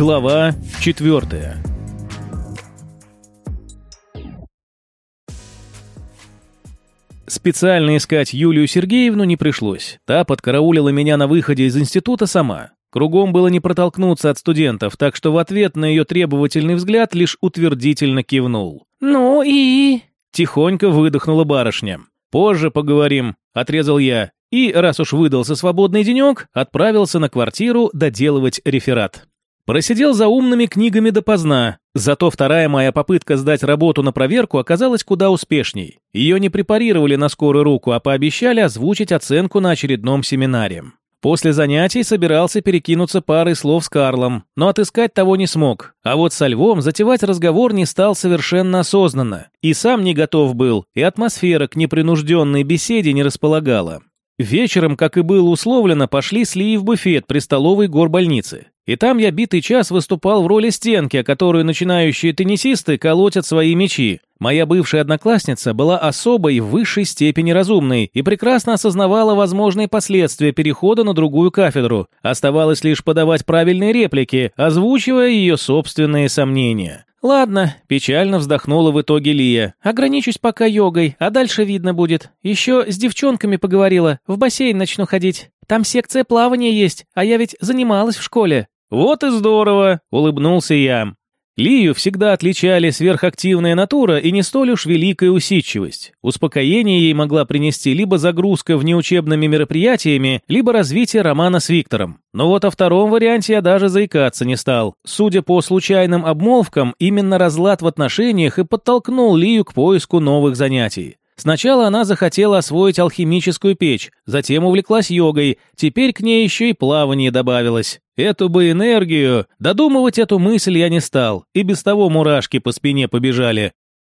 Глава четвертая. Специально искать Юлию Сергеевну не пришлось. Та подкараулила меня на выходе из института сама. Кругом было не протолкнуться от студентов, так что в ответ на ее требовательный взгляд лишь утвердительно кивнул. «Ну и...» – тихонько выдохнула барышня. «Позже поговорим», – отрезал я. И, раз уж выдался свободный денек, отправился на квартиру доделывать реферат. Просидел за умными книгами допоздна, зато вторая моя попытка сдать работу на проверку оказалась куда успешней. Ее не препарировали на скорую руку, а пообещали озвучить оценку на очередном семинаре. После занятий собирался перекинуться парой слов с Карлом, но отыскать того не смог. А вот со Львом затевать разговор не стал совершенно осознанно. И сам не готов был, и атмосфера к непринужденной беседе не располагала. Вечером, как и было условлено, пошли с Лией в буфет при столовой горбольницы. И там я битый час выступал в роли стенки, о которую начинающие теннисисты колотят свои мячи. Моя бывшая одноклассница была особой в высшей степени разумной и прекрасно осознавала возможные последствия перехода на другую кафедру. Оставалось лишь подавать правильные реплики, озвучивая ее собственные сомнения. «Ладно», – печально вздохнула в итоге Лия. «Ограничусь пока йогой, а дальше видно будет. Еще с девчонками поговорила, в бассейн начну ходить. Там секция плавания есть, а я ведь занималась в школе». «Вот и здорово», – улыбнулся я. Лию всегда отличали сверхактивная натура и не столь уж великая усидчивость. Успокоение ей могла принести либо загрузка внеучебными мероприятиями, либо развитие романа с Виктором. Но вот о втором варианте я даже заикаться не стал. Судя по случайным обмолвкам, именно разлад в отношениях и подтолкнул Лию к поиску новых занятий. Сначала она захотела освоить алхимическую печь, затем увлеклась йогой, теперь к ней еще и плавание добавилось. Эту бы энергию, додумывать эту мысль я не стал, и без того мурашки по спине побежали.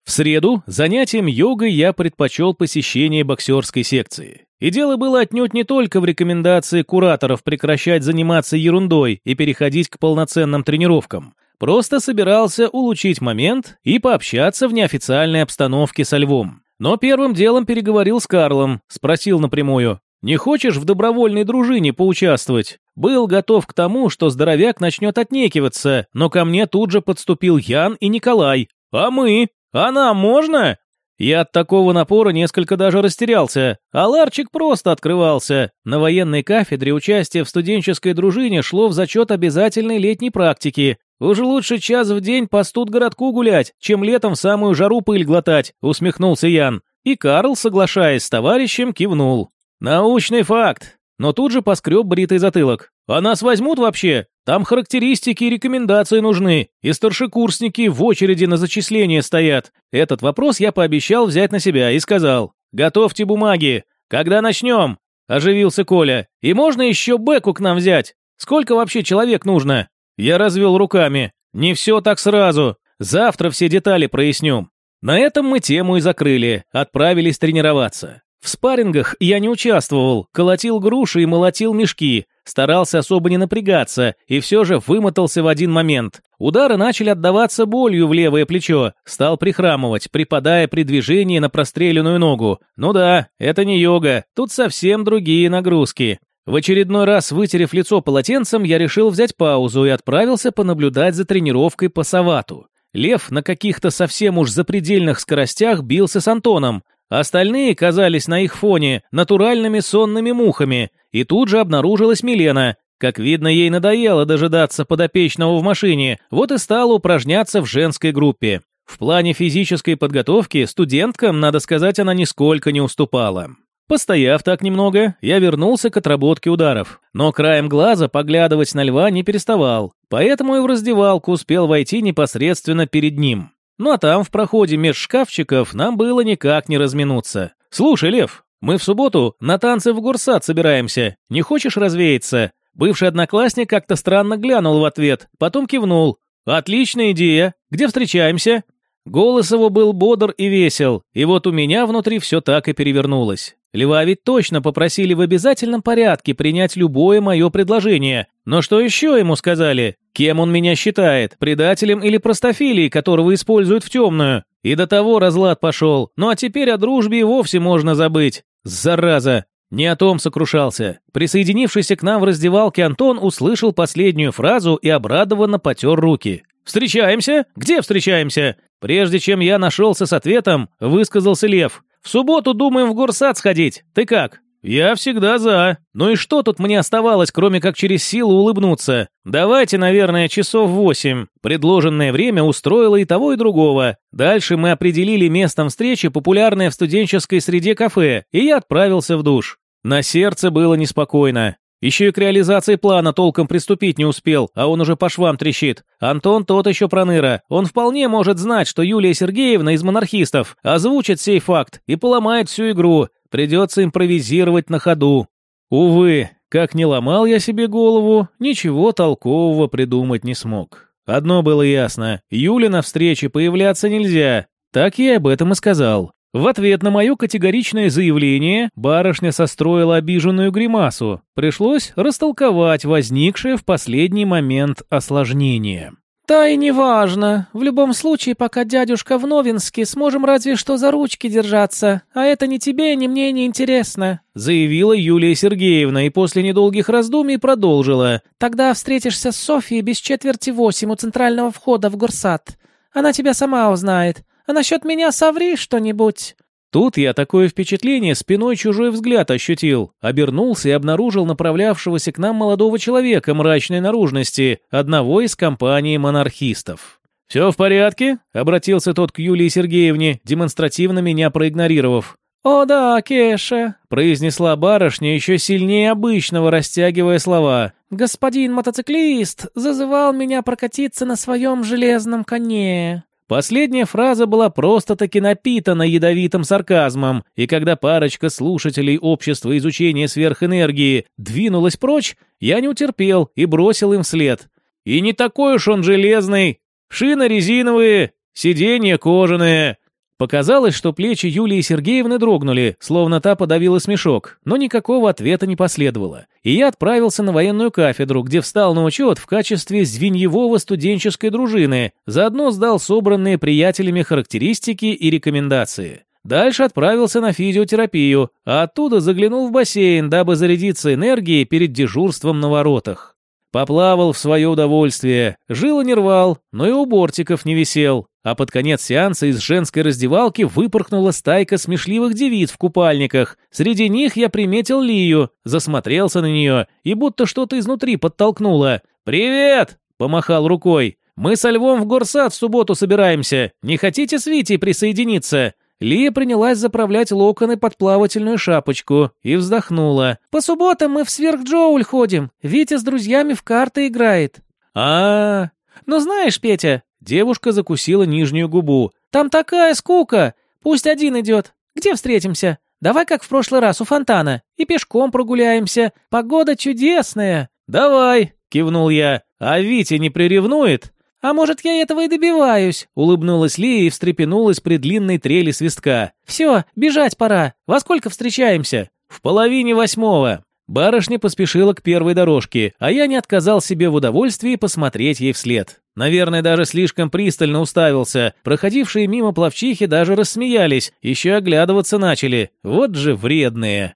В среду занятием йогой я предпочел посещение боксерской секции. И дело было отнюдь не только в рекомендации кураторов прекращать заниматься ерундой и переходить к полноценным тренировкам. Просто собирался улучшить момент и пообщаться в неофициальной обстановке со львом. Но первым делом переговорил с Карлом, спросил напрямую, «Не хочешь в добровольной дружине поучаствовать?» Был готов к тому, что здоровяк начнет отнекиваться, но ко мне тут же подступил Ян и Николай. «А мы? А нам можно?» Я от такого напора несколько даже растерялся, а Ларчик просто открывался. На военной кафедре участие в студенческой дружине шло в зачет обязательной летней практики. Уже лучше час в день по студгородку гулять, чем летом в самую жару пыль глотать, усмехнулся Ян. И Карл, соглашаясь с товарищем, кивнул. Научный факт но тут же поскреб бритый затылок. «А нас возьмут вообще? Там характеристики и рекомендации нужны, и старшекурсники в очереди на зачисление стоят». Этот вопрос я пообещал взять на себя и сказал. «Готовьте бумаги. Когда начнем?» Оживился Коля. «И можно еще Беку к нам взять? Сколько вообще человек нужно?» Я развел руками. «Не все так сразу. Завтра все детали проясню. На этом мы тему и закрыли, отправились тренироваться. В спаррингах я не участвовал, колотил груши и молотил мешки, старался особо не напрягаться и все же вымотался в один момент. Удары начали отдаваться болью в левое плечо, стал прихрамывать, припадая при движении на простреленную ногу. Ну да, это не йога, тут совсем другие нагрузки. В очередной раз, вытерев лицо полотенцем, я решил взять паузу и отправился понаблюдать за тренировкой по Савату. Лев на каких-то совсем уж запредельных скоростях бился с Антоном, Остальные казались на их фоне натуральными сонными мухами, и тут же обнаружилась Милена. Как видно, ей надоело дожидаться подопечного в машине, вот и стала упражняться в женской группе. В плане физической подготовки студенткам, надо сказать, она нисколько не уступала. Постояв так немного, я вернулся к отработке ударов, но краем глаза поглядывать на льва не переставал, поэтому и в раздевалку успел войти непосредственно перед ним. Ну а там, в проходе меж шкафчиков, нам было никак не разминуться. «Слушай, Лев, мы в субботу на танцы в горсад собираемся. Не хочешь развеяться?» Бывший одноклассник как-то странно глянул в ответ, потом кивнул. «Отличная идея. Где встречаемся?» Голос его был бодр и весел, и вот у меня внутри все так и перевернулось. Льва ведь точно попросили в обязательном порядке принять любое мое предложение. Но что еще ему сказали? Кем он меня считает? Предателем или простофилией, которого используют в темную? И до того разлад пошел. Ну а теперь о дружбе и вовсе можно забыть. Зараза! Не о том сокрушался. Присоединившийся к нам в раздевалке Антон услышал последнюю фразу и обрадованно потер руки. «Встречаемся? Где встречаемся?» Прежде чем я нашелся с ответом, высказался Лев. «В субботу думаем в горсад сходить. Ты как?» «Я всегда за. Ну и что тут мне оставалось, кроме как через силу улыбнуться? Давайте, наверное, часов восемь. Предложенное время устроило и того, и другого. Дальше мы определили местом встречи популярное в студенческой среде кафе, и я отправился в душ. На сердце было неспокойно. Еще и к реализации плана толком приступить не успел, а он уже по швам трещит. Антон тот еще проныра. Он вполне может знать, что Юлия Сергеевна из монархистов озвучит сей факт и поломает всю игру. Придется импровизировать на ходу. Увы, как не ломал я себе голову, ничего толкового придумать не смог. Одно было ясно, Юле на встрече появляться нельзя. Так я об этом и сказал. В ответ на мое категоричное заявление барышня состроила обиженную гримасу. Пришлось растолковать возникшее в последний момент осложнение. «Да и не важно. В любом случае, пока дядюшка в Новинске, сможем разве что за ручки держаться, а это ни тебе, ни мне не интересно», заявила Юлия Сергеевна и после недолгих раздумий продолжила. «Тогда встретишься с Софией без четверти восемь у центрального входа в горсад. Она тебя сама узнает. А насчет меня соври что-нибудь». Тут я такое впечатление спиной чужой взгляд ощутил, обернулся и обнаружил направлявшегося к нам молодого человека мрачной наружности, одного из компании монархистов. «Все в порядке?» — обратился тот к Юлии Сергеевне, демонстративно меня проигнорировав. «О да, Кеша», — произнесла барышня еще сильнее обычного, растягивая слова. «Господин мотоциклист зазывал меня прокатиться на своем железном коне». Последняя фраза была просто-таки напитана ядовитым сарказмом, и когда парочка слушателей общества изучения сверхэнергии двинулась прочь, я не утерпел и бросил им вслед. И не такой уж он железный. Шины резиновые, сиденья кожаные. Показалось, что плечи Юлии Сергеевны дрогнули, словно та подавила смешок, но никакого ответа не последовало. И я отправился на военную кафедру, где встал на учет в качестве звеньевого студенческой дружины, заодно сдал собранные приятелями характеристики и рекомендации. Дальше отправился на физиотерапию, а оттуда заглянул в бассейн, дабы зарядиться энергией перед дежурством на воротах. Поплавал в свое удовольствие, жил и не рвал, но и у бортиков не висел. А под конец сеанса из женской раздевалки выпорхнула стайка смешливых девиц в купальниках. Среди них я приметил Лию, засмотрелся на нее и будто что-то изнутри подтолкнуло. «Привет!» — помахал рукой. «Мы со Львом в горсад в субботу собираемся. Не хотите с Витей присоединиться?» Лия принялась заправлять локоны под плавательную шапочку и вздохнула. «По субботам мы в сверхджоуль ходим. Витя с друзьями в карты играет». А, -а, -а. Ну знаешь, Петя...» Девушка закусила нижнюю губу. «Там такая скука. Пусть один идет. Где встретимся? Давай как в прошлый раз у фонтана. И пешком прогуляемся. Погода чудесная». «Давай», — кивнул я. «А Витя не приревнует?» «А может, я этого и добиваюсь?» — улыбнулась Лия и встрепенулась при длинной трели свистка. «Все, бежать пора. Во сколько встречаемся?» «В половине восьмого». Барышня поспешила к первой дорожке, а я не отказал себе в удовольствии посмотреть ей вслед. Наверное, даже слишком пристально уставился. Проходившие мимо плавчихи даже рассмеялись, еще оглядываться начали. Вот же вредные.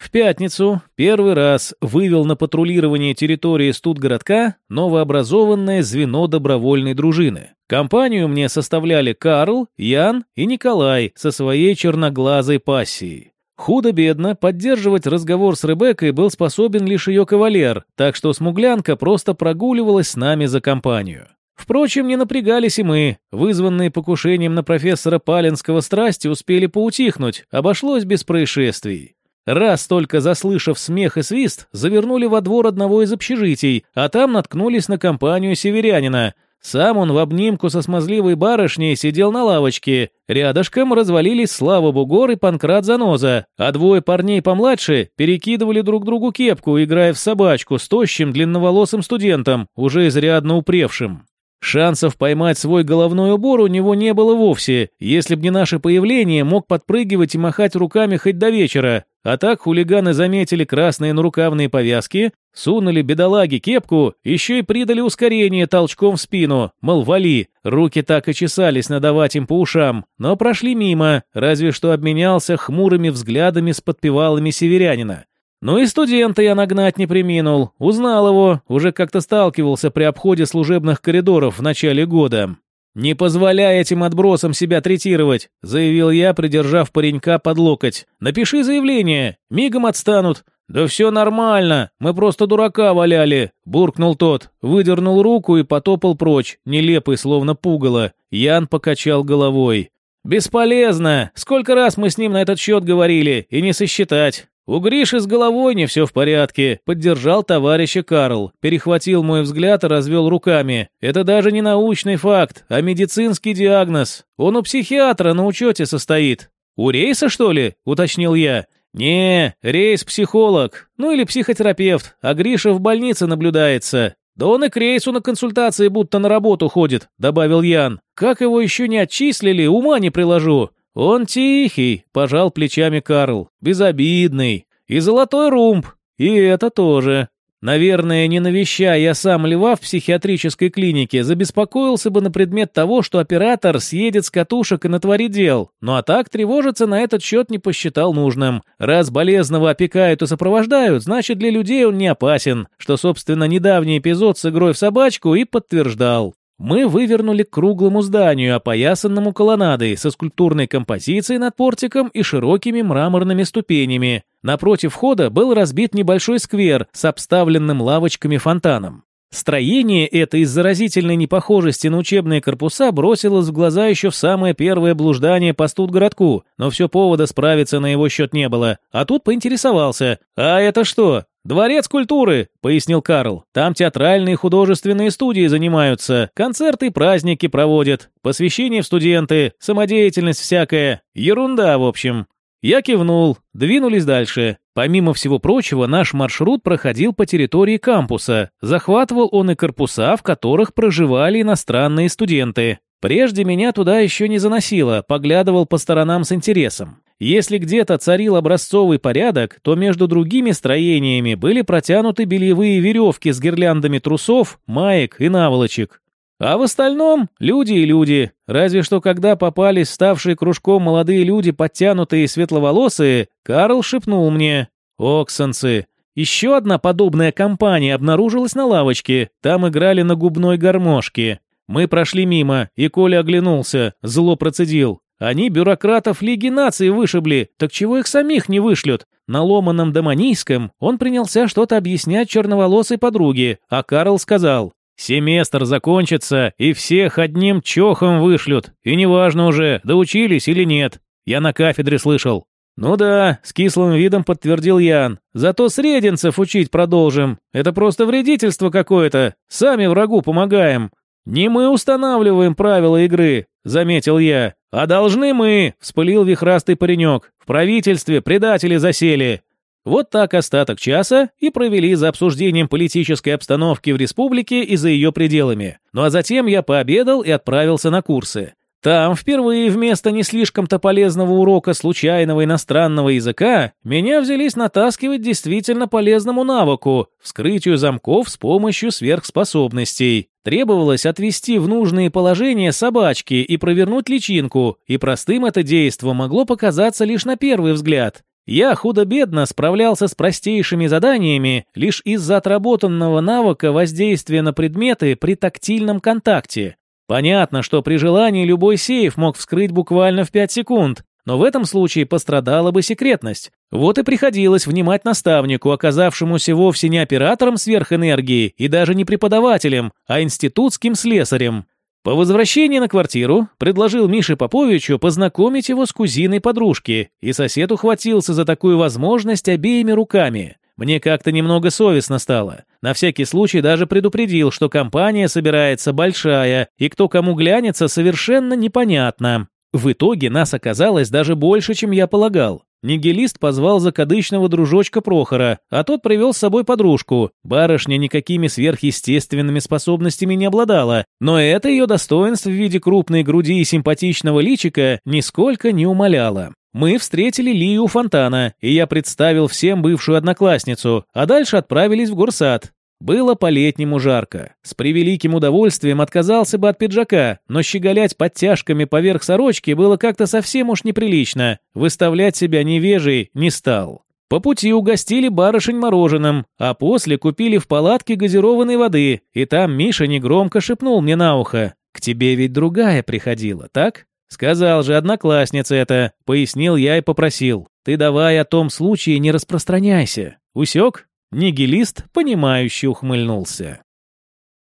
В пятницу первый раз вывел на патрулирование территории студгородка новообразованное звено добровольной дружины. Компанию мне составляли Карл, Ян и Николай со своей черноглазой пассией. Худо-бедно поддерживать разговор с Ребеккой был способен лишь ее кавалер, так что смуглянка просто прогуливалась с нами за компанию. Впрочем, не напрягались и мы. Вызванные покушением на профессора Паленского страсти успели поутихнуть, обошлось без происшествий. Раз только заслышав смех и свист, завернули во двор одного из общежитий, а там наткнулись на компанию северянина. Сам он в обнимку со смазливой барышней сидел на лавочке. Рядышком развалились Слава Бугор и Панкрат Заноза, а двое парней помладше перекидывали друг другу кепку, играя в собачку с тощим длинноволосым студентом, уже изрядно упревшим. Шансов поймать свой головной убор у него не было вовсе. Если б не наше появление, мог подпрыгивать и махать руками хоть до вечера. А так хулиганы заметили красные нарукавные повязки, сунули бедолаге кепку, еще и придали ускорение толчком в спину, мол, вали. Руки так и чесались надавать им по ушам, но прошли мимо, разве что обменялся хмурыми взглядами с подпевалами северянина. Ну и студента я нагнать не приминул. Узнал его, уже как-то сталкивался при обходе служебных коридоров в начале года. «Не позволяй этим отбросам себя третировать», — заявил я, придержав паренька под локоть. «Напиши заявление, мигом отстанут». «Да все нормально, мы просто дурака валяли», — буркнул тот, выдернул руку и потопал прочь, нелепый, словно пугало. Ян покачал головой. «Бесполезно. Сколько раз мы с ним на этот счет говорили, и не сосчитать. «У Гриши с головой не все в порядке», — поддержал товарища Карл. Перехватил мой взгляд и развел руками. «Это даже не научный факт, а медицинский диагноз. Он у психиатра на учете состоит». «У рейса, что ли?» — уточнил я. «Не, рейс психолог, ну или психотерапевт, а Гриша в больнице наблюдается. Да он и к рейсу на консультации будто на работу ходит», — добавил Ян. «Как его еще не отчислили, ума не приложу. «Он тихий», — пожал плечами Карл, — «безобидный. И золотой румб, и это тоже. Наверное, не навещая я сам Льва в психиатрической клинике, забеспокоился бы на предмет того, что оператор съедет с катушек и натворит дел. Ну а так тревожиться на этот счет не посчитал нужным. Раз болезного опекают и сопровождают, значит для людей он не опасен, что, собственно, недавний эпизод с игрой в собачку и подтверждал. Мы вывернули к круглому зданию, опоясанному колоннадой, со скульптурной композицией над портиком и широкими мраморными ступенями. Напротив входа был разбит небольшой сквер с обставленным лавочками-фонтаном. Строение это из заразительной непохожести на учебные корпуса бросилось в глаза еще в самое первое блуждание по студгородку, но все повода справиться на его счет не было. А тут поинтересовался. «А это что? «Дворец культуры», — пояснил Карл. «Там театральные и художественные студии занимаются, концерты и праздники проводят, посвящение в студенты, самодеятельность всякая. Ерунда, в общем». Я кивнул, двинулись дальше. Помимо всего прочего, наш маршрут проходил по территории кампуса. Захватывал он и корпуса, в которых проживали иностранные студенты. Прежде меня туда еще не заносило, поглядывал по сторонам с интересом. Если где-то царил образцовый порядок, то между другими строениями были протянуты бельевые веревки с гирляндами трусов, маек и наволочек. А в остальном люди и люди. Разве что когда попались ставшие кружком молодые люди, подтянутые и светловолосые, Карл шепнул мне «Оксанцы». Еще одна подобная компания обнаружилась на лавочке, там играли на губной гармошке. Мы прошли мимо, и Коля оглянулся, зло процедил. Они бюрократов Лиги наций вышибли, так чего их самих не вышлют? На ломаном доманийском он принялся что-то объяснять черноволосой подруге, а Карл сказал, «Семестр закончится, и всех одним чохом вышлют, и неважно уже, доучились или нет. Я на кафедре слышал». «Ну да», — с кислым видом подтвердил Ян. «Зато среденцев учить продолжим. Это просто вредительство какое-то. Сами врагу помогаем. Не мы устанавливаем правила игры, — заметил я. «А должны мы!» — вспылил вихрастый паренек. «В правительстве предатели засели!» Вот так остаток часа и провели за обсуждением политической обстановки в республике и за ее пределами. Ну а затем я пообедал и отправился на курсы. Там впервые вместо не слишком-то полезного урока случайного иностранного языка меня взялись натаскивать действительно полезному навыку – вскрытию замков с помощью сверхспособностей. Требовалось отвести в нужные положения собачки и провернуть личинку, и простым это действо могло показаться лишь на первый взгляд. Я худо-бедно справлялся с простейшими заданиями лишь из-за отработанного навыка воздействия на предметы при тактильном контакте. Понятно, что при желании любой сейф мог вскрыть буквально в 5 секунд, но в этом случае пострадала бы секретность. Вот и приходилось внимать наставнику, оказавшемуся вовсе не оператором сверхэнергии и даже не преподавателем, а институтским слесарем. По возвращении на квартиру предложил Мише Поповичу познакомить его с кузиной подружки, и сосед ухватился за такую возможность обеими руками. Мне как-то немного совестно стало. На всякий случай даже предупредил, что компания собирается большая, и кто кому глянется, совершенно непонятно. В итоге нас оказалось даже больше, чем я полагал. Нигилист позвал закадычного дружочка Прохора, а тот привел с собой подружку. Барышня никакими сверхъестественными способностями не обладала, но это ее достоинство в виде крупной груди и симпатичного личика нисколько не умаляло. Мы встретили Лию фонтана, и я представил всем бывшую одноклассницу, а дальше отправились в горсад. Было по-летнему жарко. С превеликим удовольствием отказался бы от пиджака, но щеголять подтяжками поверх сорочки было как-то совсем уж неприлично. Выставлять себя невежей не стал. По пути угостили барышень мороженым, а после купили в палатке газированной воды, и там Миша негромко шепнул мне на ухо. «К тебе ведь другая приходила, так?» «Сказал же, одноклассница это», — пояснил я и попросил. «Ты давай о том случае не распространяйся. Усек?» Нигилист, понимающе ухмыльнулся.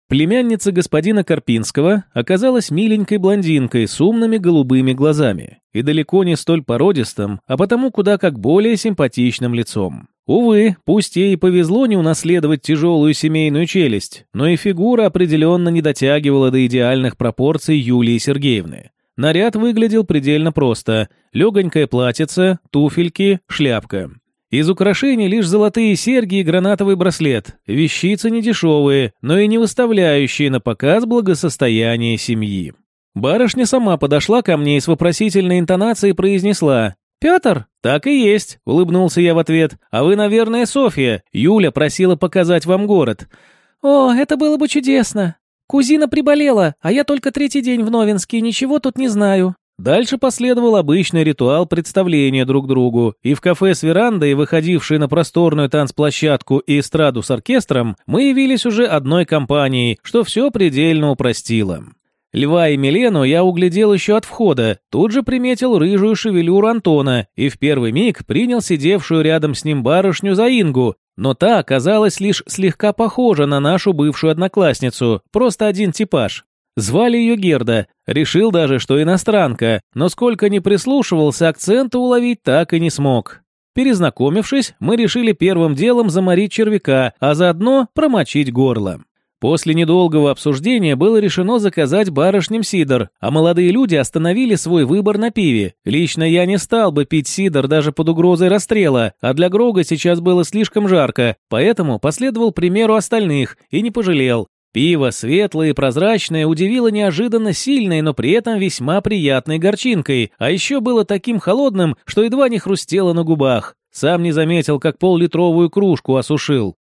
Племянница господина Карпинского оказалась миленькой блондинкой с умными голубыми глазами и далеко не столь породистым, а потому куда как более симпатичным лицом. Увы, пусть ей повезло не унаследовать тяжелую семейную челюсть, но и фигура определенно не дотягивала до идеальных пропорций Юлии Сергеевны. Наряд выглядел предельно просто. Легонькое платьице, туфельки, шляпка. Из украшений лишь золотые серьги и гранатовый браслет, вещицы не дешевые, но и не выставляющие на показ благосостояние семьи. Барышня сама подошла ко мне и с вопросительной интонацией произнесла «Петр?» «Так и есть», — улыбнулся я в ответ. «А вы, наверное, Софья. Юля просила показать вам город». «О, это было бы чудесно. Кузина приболела, а я только третий день в Новинске, ничего тут не знаю. Дальше последовал обычный ритуал представления друг другу, и в кафе с верандой, выходившей на просторную танцплощадку и эстраду с оркестром, мы явились уже одной компанией, что все предельно упростило. Льва и Милену я углядел еще от входа, тут же приметил рыжую шевелюру Антона и в первый миг принял сидевшую рядом с ним барышню за Ингу, но та оказалась лишь слегка похожа на нашу бывшую одноклассницу, просто один типаж. Звали ее Герда, решил даже, что иностранка, но сколько ни прислушивался, акцента уловить так и не смог. Перезнакомившись, мы решили первым делом заморить червяка, а заодно промочить горло. После недолгого обсуждения было решено заказать барышням сидр, а молодые люди остановили свой выбор на пиве. Лично я не стал бы пить сидр даже под угрозой расстрела, а для Грога сейчас было слишком жарко, поэтому последовал примеру остальных и не пожалел. Пиво, светлое и прозрачное, удивило неожиданно сильной, но при этом весьма приятной горчинкой, а еще было таким холодным, что едва не хрустело на губах. Сам не заметил, как пол-литровую кружку осушил.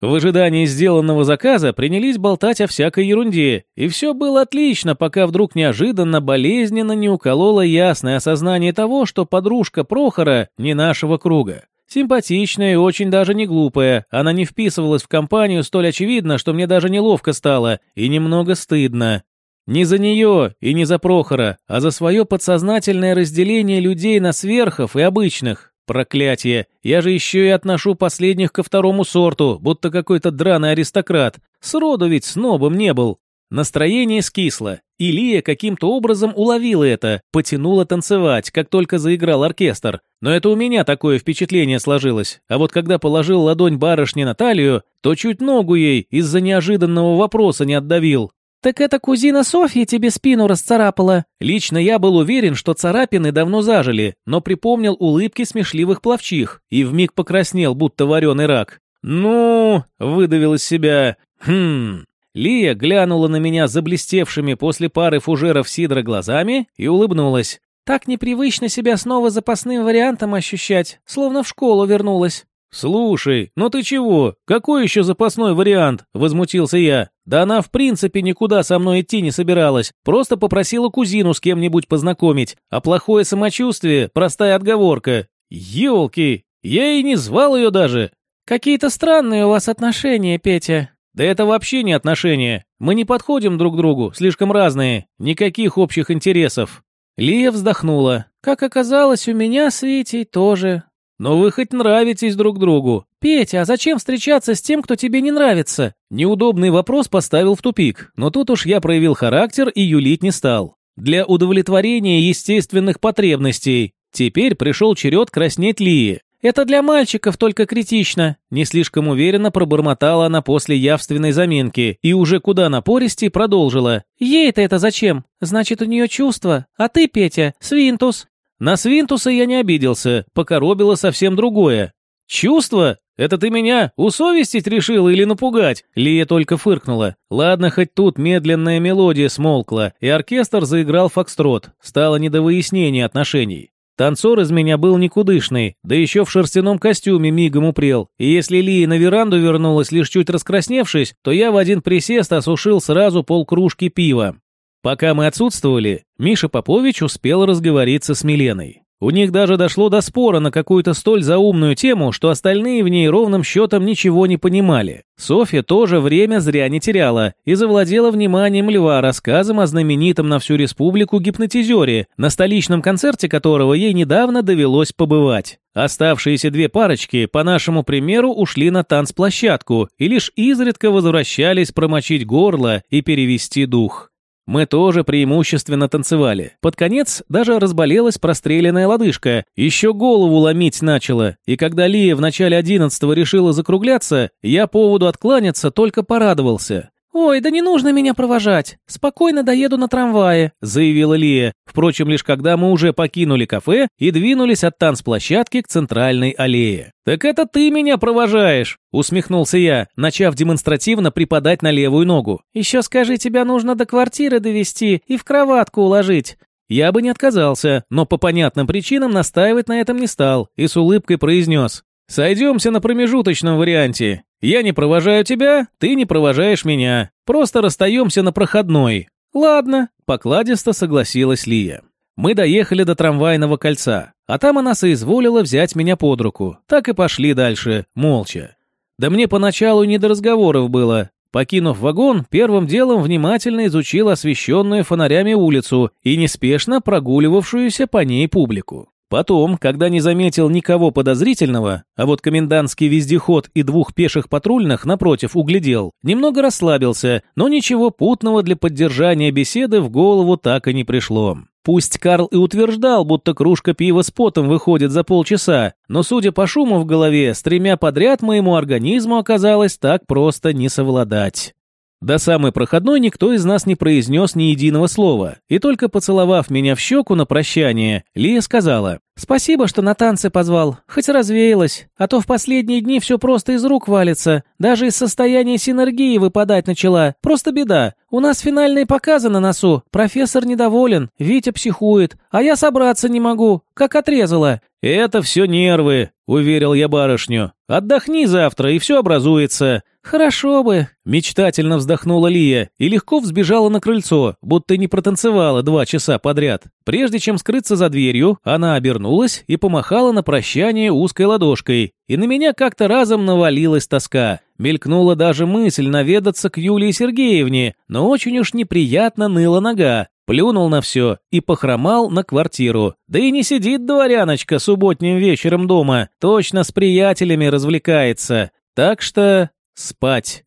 В ожидании сделанного заказа принялись болтать о всякой ерунде, и все было отлично, пока вдруг неожиданно болезненно не укололо ясное осознание того, что подружка Прохора не нашего круга. Симпатичная и очень даже не глупая, она не вписывалась в компанию столь очевидно, что мне даже неловко стало и немного стыдно. Не за нее и не за Прохора, а за свое подсознательное разделение людей на сверхов и обычных. Проклятие, я же еще и отношу последних ко второму сорту, будто какой-то драный аристократ. Сроду ведь снобом не был. Настроение скисло. Илия каким-то образом уловила это, потянула танцевать, как только заиграл оркестр. Но это у меня такое впечатление сложилось. А вот когда положил ладонь барышне на талию, то чуть ногу ей из-за неожиданного вопроса не отдавил. «Так это кузина Софья тебе спину расцарапала?» Лично я был уверен, что царапины давно зажили, но припомнил улыбки смешливых пловчих и вмиг покраснел, будто вареный рак. «Ну...» — выдавил из себя. «Хм...» Лия глянула на меня заблестевшими после пары фужеров сидра глазами и улыбнулась. «Так непривычно себя снова запасным вариантом ощущать, словно в школу вернулась». «Слушай, ну ты чего? Какой еще запасной вариант?» – возмутился я. «Да она в принципе никуда со мной идти не собиралась, просто попросила кузину с кем-нибудь познакомить, а плохое самочувствие – простая отговорка. Елки, я и не звал ее даже». «Какие-то странные у вас отношения, Петя», да это вообще не отношения. Мы не подходим друг другу, слишком разные. Никаких общих интересов. Лия вздохнула. Как оказалось, у меня с Витей тоже. Но вы хоть нравитесь друг другу. Петя, а зачем встречаться с тем, кто тебе не нравится? Неудобный вопрос поставил в тупик, но тут уж я проявил характер и юлить не стал. Для удовлетворения естественных потребностей. Теперь пришел черед краснеть Лии. Это для мальчиков только критично», — не слишком уверенно пробормотала она после явственной заминки и уже куда напористей продолжила. «Ей-то это зачем? Значит, у нее чувства. А ты, Петя, свинтус». На свинтуса я не обиделся, покоробило совсем другое. «Чувства? Это ты меня усовестить решила или напугать?» Лия только фыркнула. Ладно, хоть тут медленная мелодия смолкла, и оркестр заиграл фокстрот. Стало не до выяснения отношений. Танцор из меня был никудышный, да еще в шерстяном костюме мигом упрел. И если Лия на веранду вернулась лишь чуть раскрасневшись, то я в один присест осушил сразу полкружки пива. Пока мы отсутствовали, Миша Попович успел разговориться с Миленой. У них даже дошло до спора на какую-то столь заумную тему, что остальные в ней ровным счетом ничего не понимали. Софья тоже время зря не теряла и завладела вниманием Льва рассказом о знаменитом на всю республику гипнотизере, на столичном концерте которого ей недавно довелось побывать. Оставшиеся две парочки, по нашему примеру, ушли на танцплощадку и лишь изредка возвращались промочить горло и перевести дух. Мы тоже преимущественно танцевали. Под конец даже разболелась простреленная лодыжка. Еще голову ломить начала. И когда Лия в начале одиннадцатого решила закругляться, я поводу откланяться только порадовался. «Ой, да не нужно меня провожать. Спокойно доеду на трамвае», — заявила Лия. Впрочем, лишь когда мы уже покинули кафе и двинулись от танцплощадки к центральной аллее. «Так это ты меня провожаешь!» — усмехнулся я, начав демонстративно припадать на левую ногу. «Еще скажи, тебя нужно до квартиры довести и в кроватку уложить». Я бы не отказался, но по понятным причинам настаивать на этом не стал и с улыбкой произнес. «Сойдемся на промежуточном варианте. Я не провожаю тебя, ты не провожаешь меня. Просто расстаемся на проходной. Ладно, покладисто согласилась Лия. Мы доехали до трамвайного кольца, а там она соизволила взять меня под руку. Так и пошли дальше, молча. Да мне поначалу не до разговоров было. Покинув вагон, первым делом внимательно изучил освещенную фонарями улицу и неспешно прогуливавшуюся по ней публику. Потом, когда не заметил никого подозрительного, а вот комендантский вездеход и двух пеших патрульных напротив углядел, немного расслабился, но ничего путного для поддержания беседы в голову так и не пришло. Пусть Карл и утверждал, будто кружка пива с потом выходит за полчаса, но, судя по шуму в голове, с тремя подряд моему организму оказалось так просто не совладать. До самой проходной никто из нас не произнес ни единого слова, и только поцеловав меня в щеку на прощание, Лия сказала, «Спасибо, что на танцы позвал, хоть развеялась, а то в последние дни все просто из рук валится, даже из состояния синергии выпадать начала, просто беда. У нас финальные показы на носу, профессор недоволен, Витя психует, а я собраться не могу, как отрезала». «Это все нервы», — уверил я барышню. «Отдохни завтра, и все образуется». «Хорошо бы», — мечтательно вздохнула Лия и легко взбежала на крыльцо, будто не протанцевала два часа подряд. Прежде чем скрыться за дверью, она обернулась и помахала на прощание узкой ладошкой, и на меня как-то разом навалилась тоска. Мелькнула даже мысль наведаться к Юлии Сергеевне, но очень уж неприятно ныла нога. Плюнул на все и похромал на квартиру. Да и не сидит дворяночка субботним вечером дома, точно с приятелями развлекается. Так что Спать.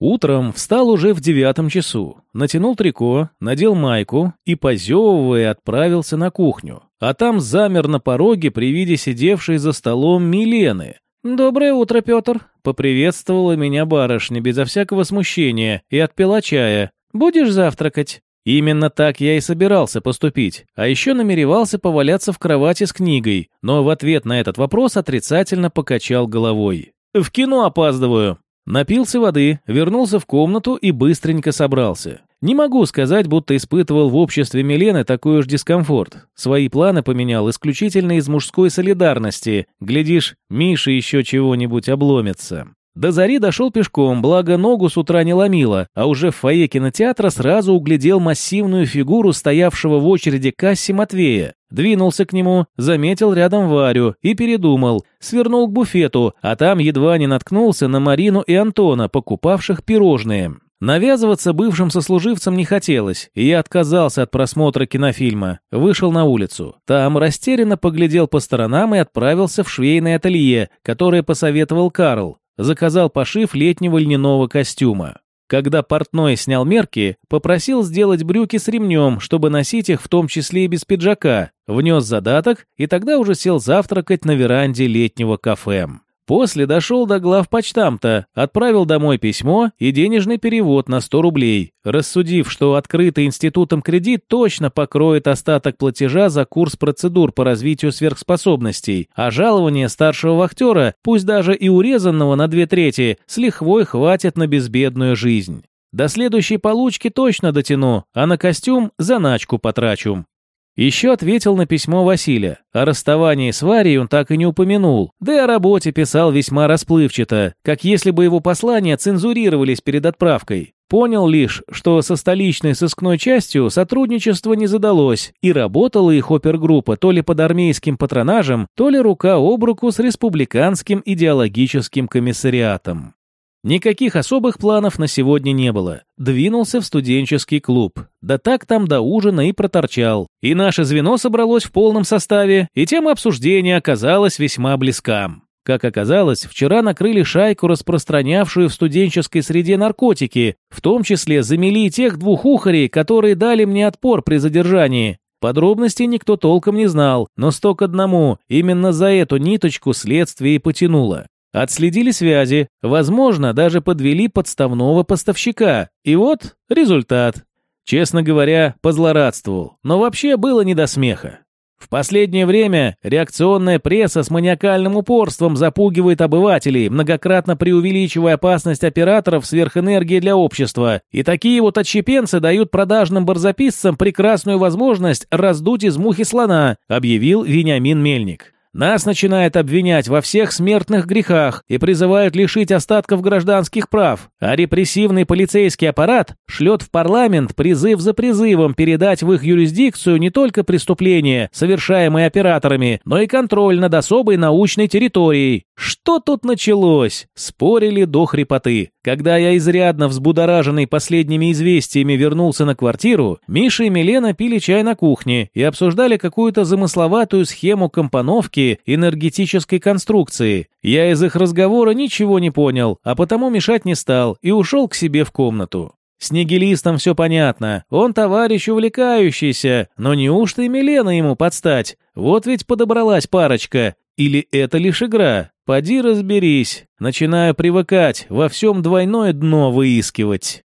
Утром встал уже в девятом часу, натянул трико, надел майку и, позевывая, отправился на кухню. А там замер на пороге при виде сидевшей за столом Милены. «Доброе утро, Петр!» — поприветствовала меня барышня безо всякого смущения и отпила чая. «Будешь завтракать?» Именно так я и собирался поступить, а еще намеревался поваляться в кровати с книгой, но в ответ на этот вопрос отрицательно покачал головой. «В кино опаздываю», Напился воды, вернулся в комнату и быстренько собрался. Не могу сказать, будто испытывал в обществе Милены такой уж дискомфорт. Свои планы поменял исключительно из мужской солидарности. Глядишь, Миша еще чего-нибудь обломится. До зари дошел пешком, благо ногу с утра не ломило, а уже в фойе кинотеатра сразу углядел массивную фигуру стоявшего в очереди кассе Матвея. Двинулся к нему, заметил рядом Варю и передумал. Свернул к буфету, а там едва не наткнулся на Марину и Антона, покупавших пирожные. Навязываться бывшим сослуживцам не хотелось, и я отказался от просмотра кинофильма. Вышел на улицу. Там растерянно поглядел по сторонам и отправился в швейное ателье, которое посоветовал Карл заказал пошив летнего льняного костюма. Когда портной снял мерки, попросил сделать брюки с ремнем, чтобы носить их в том числе и без пиджака, внес задаток и тогда уже сел завтракать на веранде летнего кафе. После дошел до глав почтамта, отправил домой письмо и денежный перевод на 100 рублей, рассудив, что открытый институтом кредит точно покроет остаток платежа за курс процедур по развитию сверхспособностей, а жалование старшего вахтера, пусть даже и урезанного на две трети, с лихвой хватит на безбедную жизнь. До следующей получки точно дотяну, а на костюм заначку потрачу. Еще ответил на письмо Василия. О расставании с Варей он так и не упомянул, да и о работе писал весьма расплывчато, как если бы его послания цензурировались перед отправкой. Понял лишь, что со столичной сыскной частью сотрудничество не задалось, и работала их опергруппа то ли под армейским патронажем, то ли рука об руку с республиканским идеологическим комиссариатом. Никаких особых планов на сегодня не было. Двинулся в студенческий клуб. Да так там до ужина и проторчал. И наше звено собралось в полном составе, и тема обсуждения оказалась весьма близка. Как оказалось, вчера накрыли шайку, распространявшую в студенческой среде наркотики, в том числе замели тех двух ухарей, которые дали мне отпор при задержании. Подробностей никто толком не знал, но сто к одному, именно за эту ниточку следствие и потянуло. Отследили связи, возможно, даже подвели подставного поставщика. И вот результат. Честно говоря, позлорадствовал, но вообще было не до смеха. В последнее время реакционная пресса с маниакальным упорством запугивает обывателей, многократно преувеличивая опасность операторов сверхэнергии для общества. И такие вот отщепенцы дают продажным барзаписцам прекрасную возможность раздуть из мухи слона, объявил Вениамин Мельник. Нас начинают обвинять во всех смертных грехах и призывают лишить остатков гражданских прав, а репрессивный полицейский аппарат шлет в парламент призыв за призывом передать в их юрисдикцию не только преступления, совершаемые операторами, но и контроль над особой научной территорией. Что тут началось? Спорили до хрипоты. Когда я изрядно взбудораженный последними известиями вернулся на квартиру, Миша и Милена пили чай на кухне и обсуждали какую-то замысловатую схему компоновки энергетической конструкции. Я из их разговора ничего не понял, а потому мешать не стал и ушел к себе в комнату. С нигилистом все понятно, он товарищ увлекающийся, но неужто и Милена ему подстать? Вот ведь подобралась парочка. Или это лишь игра? Поди разберись. Начинаю привыкать, во всем двойное дно выискивать.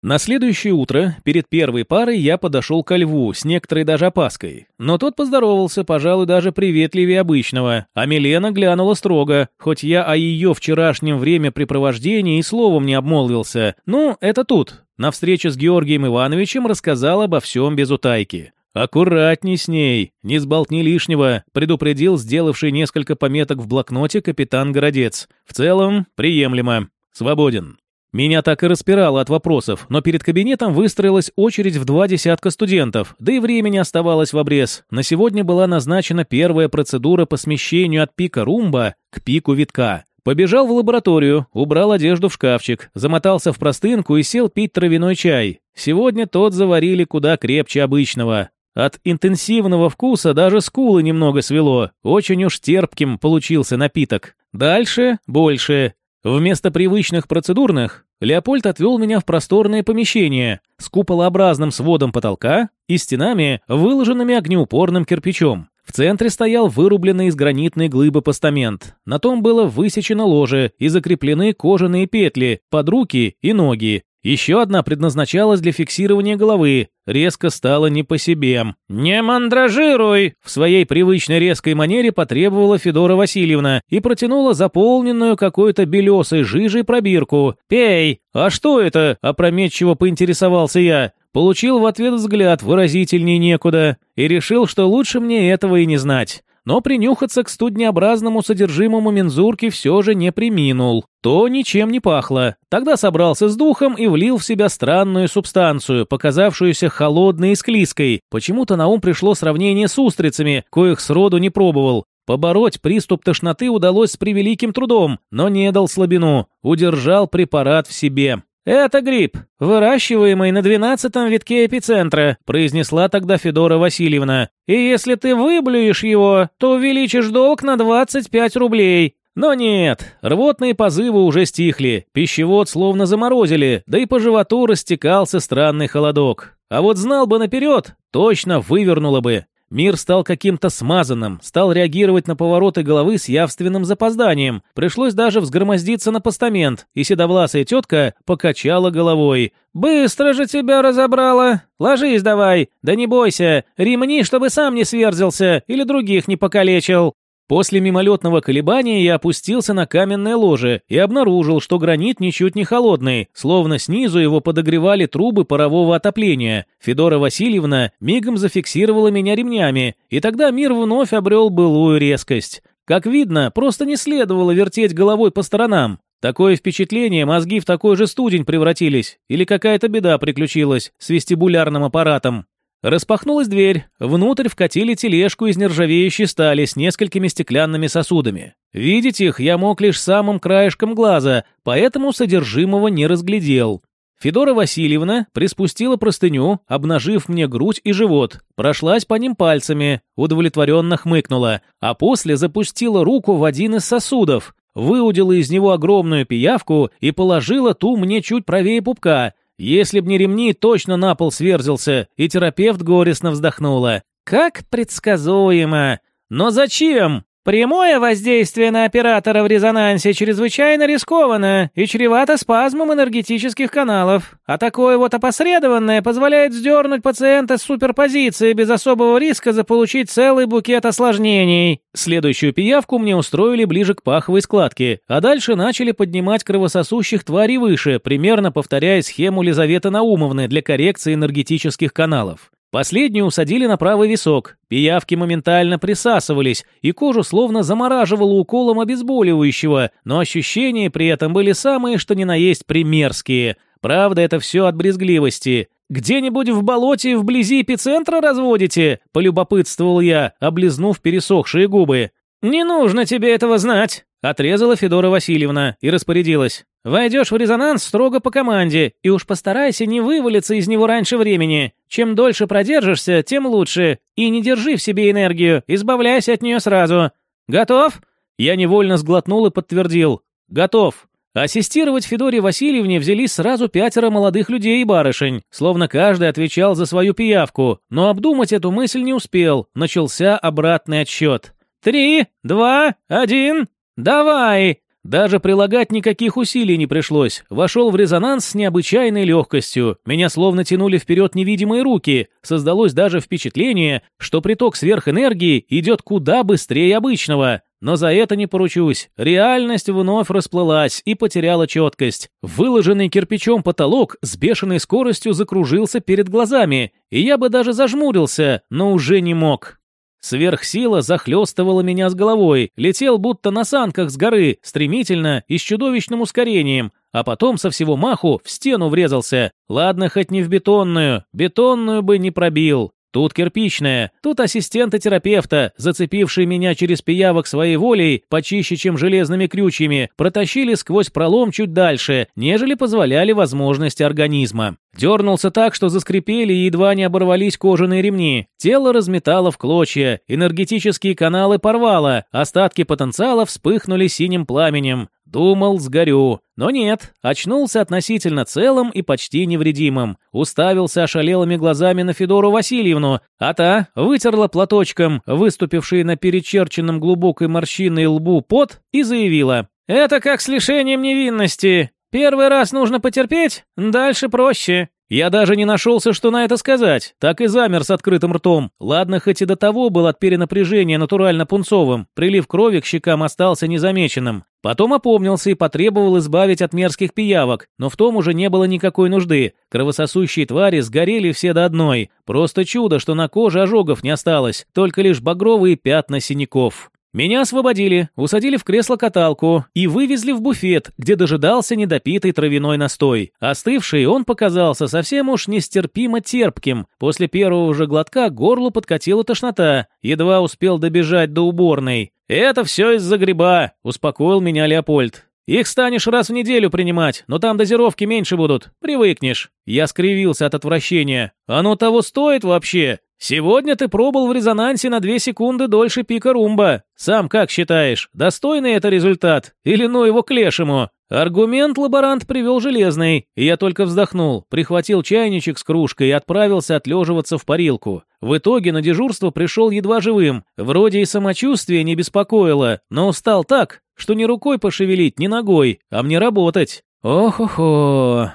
На следующее утро, перед первой парой, я подошел ко льву с некоторой даже опаской. Но тот поздоровался, пожалуй, даже приветливее обычного. А Милена глянула строго, хоть я о ее вчерашнем времяпрепровождении и словом не обмолвился. Ну, это тут. На встрече с Георгием Ивановичем рассказал обо всем без утайки. «Аккуратней с ней, не сболтни лишнего», — предупредил сделавший несколько пометок в блокноте капитан Городец. «В целом, приемлемо. Свободен». Меня так и распирало от вопросов, но перед кабинетом выстроилась очередь в два десятка студентов, да и времени оставалось в обрез. На сегодня была назначена первая процедура по смещению от пика румба к пику витка. Побежал в лабораторию, убрал одежду в шкафчик, замотался в простынку и сел пить травяной чай. Сегодня тот заварили куда крепче обычного. От интенсивного вкуса даже скулы немного свело, очень уж терпким получился напиток. Дальше больше. Вместо привычных процедурных Леопольд отвел меня в просторное помещение с куполообразным сводом потолка и стенами, выложенными огнеупорным кирпичом. В центре стоял вырубленный из гранитной глыбы постамент. На том было высечено ложе и закреплены кожаные петли под руки и ноги, еще одна предназначалась для фиксирования головы. Резко стало не по себе. «Не мандражируй!» В своей привычной резкой манере потребовала Федора Васильевна и протянула заполненную какой-то белесой жижей пробирку. «Пей!» «А что это?» – опрометчиво поинтересовался я. Получил в ответ взгляд выразительней некуда и решил, что лучше мне этого и не знать но принюхаться к студнеобразному содержимому мензурки все же не приминул. То ничем не пахло. Тогда собрался с духом и влил в себя странную субстанцию, показавшуюся холодной и склизкой. Почему-то на ум пришло сравнение с устрицами, коих сроду не пробовал. Побороть приступ тошноты удалось с превеликим трудом, но не дал слабину. Удержал препарат в себе. «Это гриб, выращиваемый на двенадцатом витке эпицентра», произнесла тогда Федора Васильевна. «И если ты выблюешь его, то увеличишь долг на 25 рублей». Но нет, рвотные позывы уже стихли, пищевод словно заморозили, да и по животу растекался странный холодок. А вот знал бы наперед, точно вывернуло бы. Мир стал каким-то смазанным, стал реагировать на повороты головы с явственным запозданием. Пришлось даже взгромоздиться на постамент, и седовласая тетка покачала головой. «Быстро же тебя разобрала! Ложись давай! Да не бойся! Ремни, чтобы сам не сверзился или других не покалечил!» После мимолетного колебания я опустился на каменное ложе и обнаружил, что гранит ничуть не холодный, словно снизу его подогревали трубы парового отопления. Федора Васильевна мигом зафиксировала меня ремнями, и тогда мир вновь обрел былую резкость. Как видно, просто не следовало вертеть головой по сторонам. Такое впечатление, мозги в такой же студень превратились, или какая-то беда приключилась с вестибулярным аппаратом. Распахнулась дверь, внутрь вкатили тележку из нержавеющей стали с несколькими стеклянными сосудами. Видеть их я мог лишь самым краешком глаза, поэтому содержимого не разглядел. Федора Васильевна приспустила простыню, обнажив мне грудь и живот, прошлась по ним пальцами, удовлетворенно хмыкнула, а после запустила руку в один из сосудов, выудила из него огромную пиявку и положила ту мне чуть правее пупка, если б не ремни, точно на пол сверзился, и терапевт горестно вздохнула. Как предсказуемо. Но зачем? Прямое воздействие на оператора в резонансе чрезвычайно рискованно и чревато спазмом энергетических каналов, а такое вот опосредованное позволяет сдернуть пациента с суперпозиции без особого риска заполучить целый букет осложнений. Следующую пиявку мне устроили ближе к паховой складке, а дальше начали поднимать кровососущих тварей выше, примерно повторяя схему Лизаветы Наумовны для коррекции энергетических каналов. Последнюю усадили на правый висок, пиявки моментально присасывались, и кожу словно замораживало уколом обезболивающего, но ощущения при этом были самые что ни на есть примерские. Правда, это все от брезгливости. «Где-нибудь в болоте вблизи эпицентра разводите?» – полюбопытствовал я, облизнув пересохшие губы. «Не нужно тебе этого знать!» – отрезала Федора Васильевна и распорядилась. Войдешь в резонанс строго по команде, и уж постарайся не вывалиться из него раньше времени. Чем дольше продержишься, тем лучше. И не держи в себе энергию, избавляйся от нее сразу. Готов?» Я невольно сглотнул и подтвердил. «Готов». Ассистировать Федоре Васильевне взялись сразу пятеро молодых людей и барышень, словно каждый отвечал за свою пиявку, но обдумать эту мысль не успел, начался обратный отсчет. «Три, два, один, давай!» Даже прилагать никаких усилий не пришлось. Вошел в резонанс с необычайной легкостью. Меня словно тянули вперед невидимые руки. Создалось даже впечатление, что приток сверхэнергии идет куда быстрее обычного. Но за это не поручусь. Реальность вновь расплылась и потеряла четкость. Выложенный кирпичом потолок с бешеной скоростью закружился перед глазами, и я бы даже зажмурился, но уже не мог. Сверхсила захлестывала меня с головой, летел будто на санках с горы, стремительно и с чудовищным ускорением, а потом со всего маху в стену врезался. Ладно, хоть не в бетонную, бетонную бы не пробил. Тут кирпичная, тут ассистенты терапевта, зацепившие меня через пиявок своей волей, почище, чем железными крючьями, протащили сквозь пролом чуть дальше, нежели позволяли возможности организма. Дернулся так, что заскрипели и едва не оборвались кожаные ремни. Тело разметало в клочья, энергетические каналы порвало, остатки потенциала вспыхнули синим пламенем. Думал, сгорю. Но нет, очнулся относительно целым и почти невредимым. Уставился ошалелыми глазами на Федору Васильевну, а та вытерла платочком, выступивший на перечерченном глубокой морщиной лбу пот, и заявила. «Это как с лишением невинности. Первый раз нужно потерпеть, дальше проще. Я даже не нашелся, что на это сказать, так и замер с открытым ртом. Ладно, хоть и до того был от перенапряжения натурально пунцовым, прилив крови к щекам остался незамеченным. Потом опомнился и потребовал избавить от мерзких пиявок, но в том уже не было никакой нужды. Кровососущие твари сгорели все до одной. Просто чудо, что на коже ожогов не осталось, только лишь багровые пятна синяков. Меня освободили, усадили в кресло-каталку и вывезли в буфет, где дожидался недопитый травяной настой. Остывший он показался совсем уж нестерпимо терпким. После первого же глотка горлу подкатила тошнота. Едва успел добежать до уборной. «Это все из-за гриба», — успокоил меня Леопольд. «Их станешь раз в неделю принимать, но там дозировки меньше будут. Привыкнешь». Я скривился от отвращения. «Оно того стоит вообще?» «Сегодня ты пробыл в резонансе на две секунды дольше пика румба. Сам как считаешь, достойный это результат? Или ну его к лешему?» Аргумент лаборант привел железный, и я только вздохнул, прихватил чайничек с кружкой и отправился отлеживаться в парилку. В итоге на дежурство пришел едва живым. Вроде и самочувствие не беспокоило, но устал так, что ни рукой пошевелить, ни ногой, а мне работать. Ох-охо.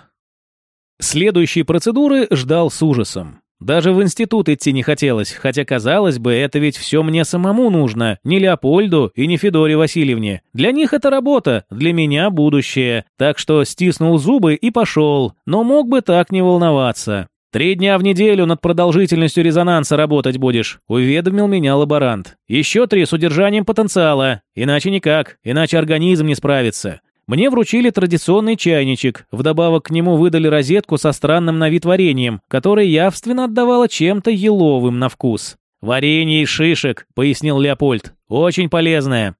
Следующие процедуры ждал с ужасом. Даже в институт идти не хотелось, хотя, казалось бы, это ведь все мне самому нужно, не Леопольду и не Федоре Васильевне. Для них это работа, для меня будущее. Так что стиснул зубы и пошел, но мог бы так не волноваться. «Три дня в неделю над продолжительностью резонанса работать будешь», — уведомил меня лаборант. «Еще три с удержанием потенциала. Иначе никак, иначе организм не справится. Мне вручили традиционный чайничек, вдобавок к нему выдали розетку со странным на вид вареньем, которое явственно отдавало чем-то еловым на вкус. «Варенье из шишек», — пояснил Леопольд. «Очень полезное».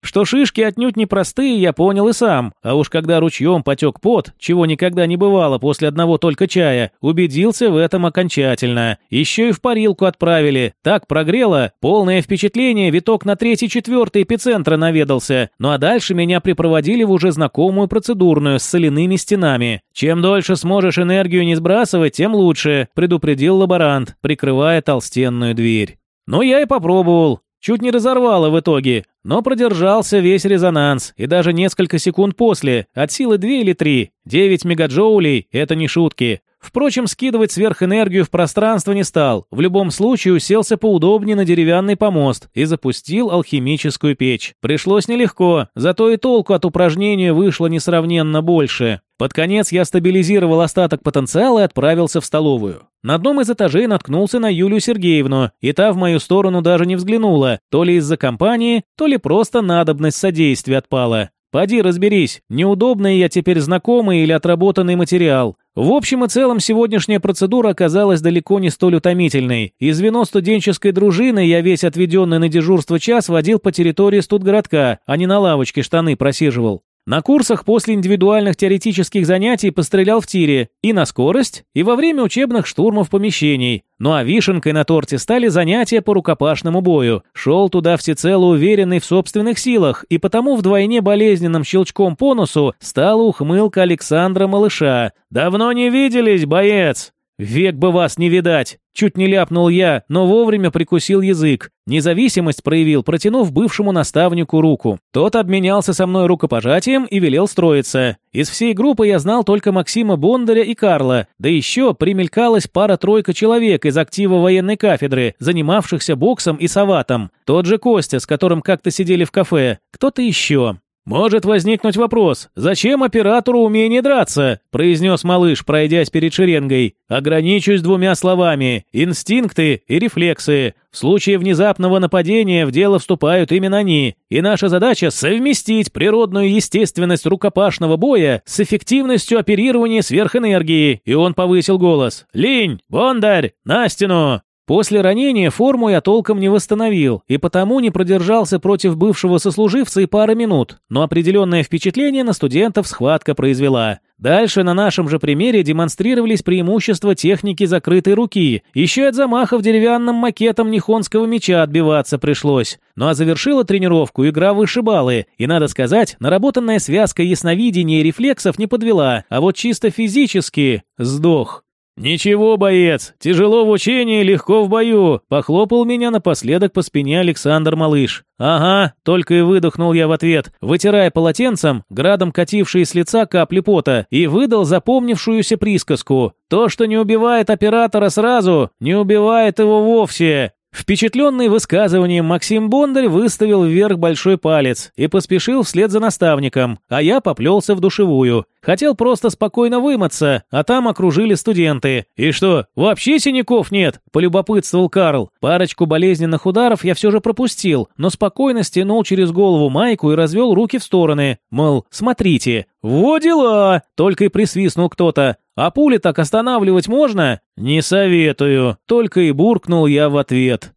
Что шишки отнюдь не простые, я понял и сам, а уж когда ручьем потек пот, чего никогда не бывало после одного только чая, убедился в этом окончательно. Еще и в парилку отправили, так прогрело, полное впечатление, виток на третий-четвертый эпицентра наведался, ну а дальше меня припроводили в уже знакомую процедурную с соляными стенами. Чем дольше сможешь энергию не сбрасывать, тем лучше, предупредил лаборант, прикрывая толстенную дверь. Ну я и попробовал. Чуть не разорвало в итоге, но продержался весь резонанс, и даже несколько секунд после, от силы 2 или 3, 9 мегаджоулей – это не шутки. Впрочем, скидывать сверхэнергию в пространство не стал, в любом случае уселся поудобнее на деревянный помост и запустил алхимическую печь. Пришлось нелегко, зато и толку от упражнения вышло несравненно больше. Под конец я стабилизировал остаток потенциала и отправился в столовую. На одном из этажей наткнулся на Юлию Сергеевну, и та в мою сторону даже не взглянула, то ли из-за компании, то ли просто надобность содействия отпала. Поди разберись, неудобный я теперь знакомый или отработанный материал. В общем и целом, сегодняшняя процедура оказалась далеко не столь утомительной. И звено студенческой дружины я весь отведенный на дежурство час водил по территории студгородка, а не на лавочке штаны просиживал. На курсах после индивидуальных теоретических занятий пострелял в тире и на скорость, и во время учебных штурмов помещений. Ну а вишенкой на торте стали занятия по рукопашному бою. Шел туда всецело уверенный в собственных силах, и потому вдвойне болезненным щелчком по носу стала ухмылка Александра Малыша. «Давно не виделись, боец!» «Век бы вас не видать!» Чуть не ляпнул я, но вовремя прикусил язык. Независимость проявил, протянув бывшему наставнику руку. Тот обменялся со мной рукопожатием и велел строиться. Из всей группы я знал только Максима Бондаря и Карла, да еще примелькалась пара-тройка человек из актива военной кафедры, занимавшихся боксом и саватом. Тот же Костя, с которым как-то сидели в кафе. Кто-то еще. «Может возникнуть вопрос, зачем оператору умение драться?» – произнес малыш, пройдясь перед шеренгой. «Ограничусь двумя словами – инстинкты и рефлексы. В случае внезапного нападения в дело вступают именно они, и наша задача – совместить природную естественность рукопашного боя с эффективностью оперирования сверхэнергии». И он повысил голос. «Линь! Бондарь! На стену!» После ранения форму я толком не восстановил, и потому не продержался против бывшего сослуживца и пары минут, но определенное впечатление на студентов схватка произвела. Дальше на нашем же примере демонстрировались преимущества техники закрытой руки. Еще от замахов деревянным макетом нихонского меча отбиваться пришлось. Ну а завершила тренировку игра вышибалы. И надо сказать, наработанная связка ясновидения и рефлексов не подвела, а вот чисто физически сдох. «Ничего, боец, тяжело в учении, легко в бою», — похлопал меня напоследок по спине Александр Малыш. «Ага», — только и выдохнул я в ответ, вытирая полотенцем, градом катившие с лица капли пота, и выдал запомнившуюся присказку. «То, что не убивает оператора сразу, не убивает его вовсе». Впечатленный высказыванием Максим Бондарь выставил вверх большой палец и поспешил вслед за наставником, а я поплелся в душевую. Хотел просто спокойно вымыться, а там окружили студенты. «И что, вообще синяков нет?» – полюбопытствовал Карл. Парочку болезненных ударов я все же пропустил, но спокойно стянул через голову майку и развел руки в стороны. Мол, смотрите. «Во дела!» – только и присвистнул кто-то. А пули так останавливать можно? Не советую. Только и буркнул я в ответ.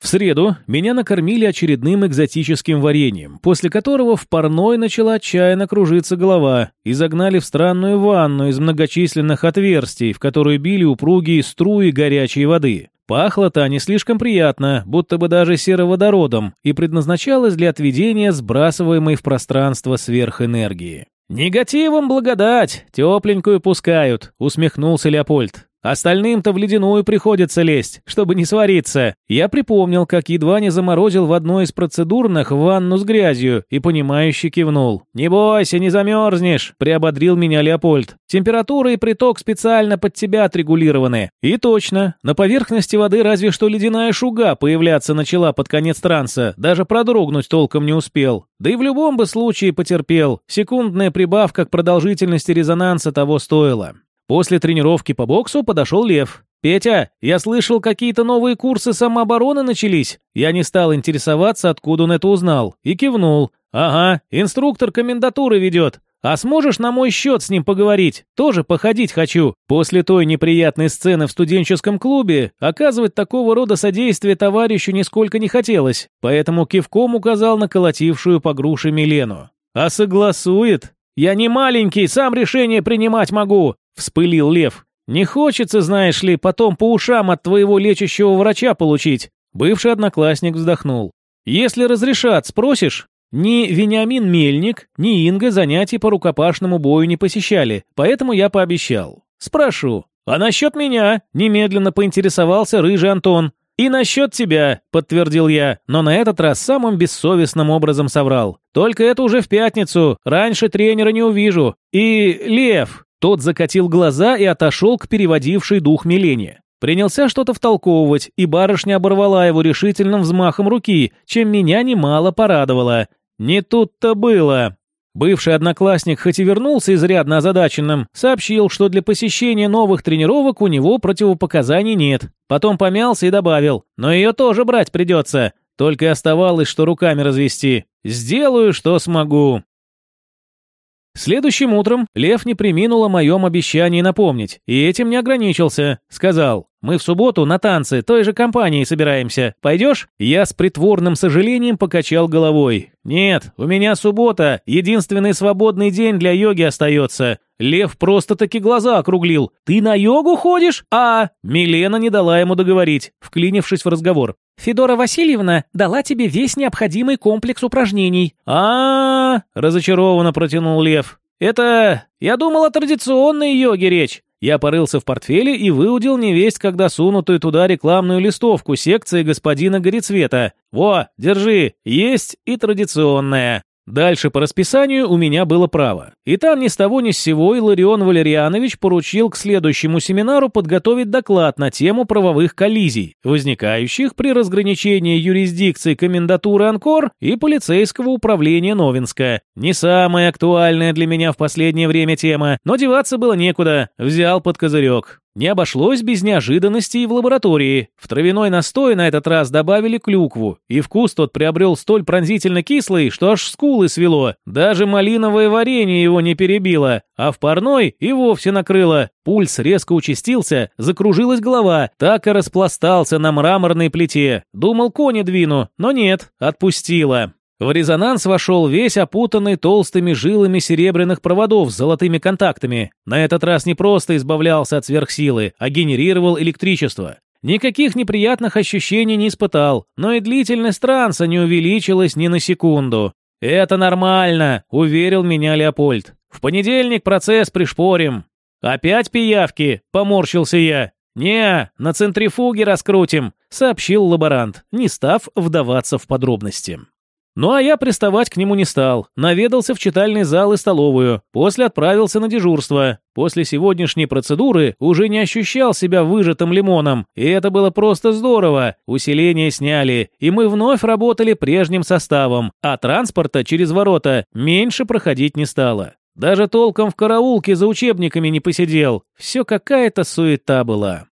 В среду меня накормили очередным экзотическим вареньем, после которого в парной начала отчаянно кружиться голова и загнали в странную ванну из многочисленных отверстий, в которую били упругие струи горячей воды. Пахло та не слишком приятно, будто бы даже сероводородом, и предназначалась для отведения сбрасываемой в пространство сверхэнергии. «Негативом благодать, тепленькую пускают», — усмехнулся Леопольд. Остальным-то в ледяную приходится лезть, чтобы не свариться. Я припомнил, как едва не заморозил в одной из процедурных ванну с грязью и понимающе кивнул. «Не бойся, не замерзнешь», — приободрил меня Леопольд. «Температура и приток специально под тебя отрегулированы». И точно, на поверхности воды разве что ледяная шуга появляться начала под конец транса, даже продрогнуть толком не успел. Да и в любом бы случае потерпел, секундная прибавка к продолжительности резонанса того стоила. После тренировки по боксу подошел Лев. «Петя, я слышал, какие-то новые курсы самообороны начались». Я не стал интересоваться, откуда он это узнал, и кивнул. «Ага, инструктор комендатуры ведет. А сможешь на мой счет с ним поговорить? Тоже походить хочу. После той неприятной сцены в студенческом клубе оказывать такого рода содействие товарищу нисколько не хотелось, поэтому кивком указал на колотившую по груше Милену. А согласует? Я не маленький, сам решение принимать могу. — вспылил Лев. «Не хочется, знаешь ли, потом по ушам от твоего лечащего врача получить». Бывший одноклассник вздохнул. «Если разрешат, спросишь?» Ни Вениамин Мельник, ни Инга занятий по рукопашному бою не посещали, поэтому я пообещал. «Спрошу». «А насчет меня?» — немедленно поинтересовался рыжий Антон. «И насчет тебя», — подтвердил я, но на этот раз самым бессовестным образом соврал. «Только это уже в пятницу, раньше тренера не увижу. И, Лев, тот закатил глаза и отошел к переводившей дух Милене. Принялся что-то втолковывать, и барышня оборвала его решительным взмахом руки, чем меня немало порадовало. Не тут-то было. Бывший одноклассник, хоть и вернулся изрядно озадаченным, сообщил, что для посещения новых тренировок у него противопоказаний нет. Потом помялся и добавил, но ее тоже брать придется. Только и оставалось, что руками развести. Сделаю, что смогу. Следующим утром Лев не приминул о моем обещании напомнить, и этим не ограничился. Сказал, мы в субботу на танцы той же компании собираемся. Пойдешь?» Я с притворным сожалением покачал головой. «Нет, у меня суббота, единственный свободный день для йоги остается». Лев просто-таки глаза округлил. «Ты на йогу ходишь? А...» Милена не дала ему договорить, вклинившись в разговор. «Федора Васильевна дала тебе весь необходимый комплекс упражнений». А, -а, -а разочарованно протянул Лев. «Это... Я думал о традиционной йоге речь. Я порылся в портфеле и выудил невесть, когда сунутую туда рекламную листовку секции господина Горецвета. «Во, держи, есть и традиционная». Дальше по расписанию у меня было право. И там ни с того ни с сего Иларион Валерьянович поручил к следующему семинару подготовить доклад на тему правовых коллизий, возникающих при разграничении юрисдикции комендатуры Анкор и полицейского управления Новинска. Не самая актуальная для меня в последнее время тема, но деваться было некуда, взял под козырек. Не обошлось без неожиданностей в лаборатории. В травяной настой на этот раз добавили клюкву, и вкус тот приобрел столь пронзительно кислый, что аж скулы свело. Даже малиновое варенье его не перебило, а в парной и вовсе накрыло. Пульс резко участился, закружилась голова, так и распластался на мраморной плите. Думал, кони двину, но нет, отпустила. В резонанс вошел весь опутанный толстыми жилами серебряных проводов с золотыми контактами. На этот раз не просто избавлялся от сверхсилы, а генерировал электричество. Никаких неприятных ощущений не испытал, но и длительность транса не увеличилась ни на секунду. «Это нормально», — уверил меня Леопольд. «В понедельник процесс пришпорим». «Опять пиявки?» — поморщился я. «Не, на центрифуге раскрутим», — сообщил лаборант, не став вдаваться в подробности. Ну а я приставать к нему не стал, наведался в читальный зал и столовую, после отправился на дежурство. После сегодняшней процедуры уже не ощущал себя выжатым лимоном, и это было просто здорово. Усиление сняли, и мы вновь работали прежним составом, а транспорта через ворота меньше проходить не стало. Даже толком в караулке за учебниками не посидел. Все какая-то суета была.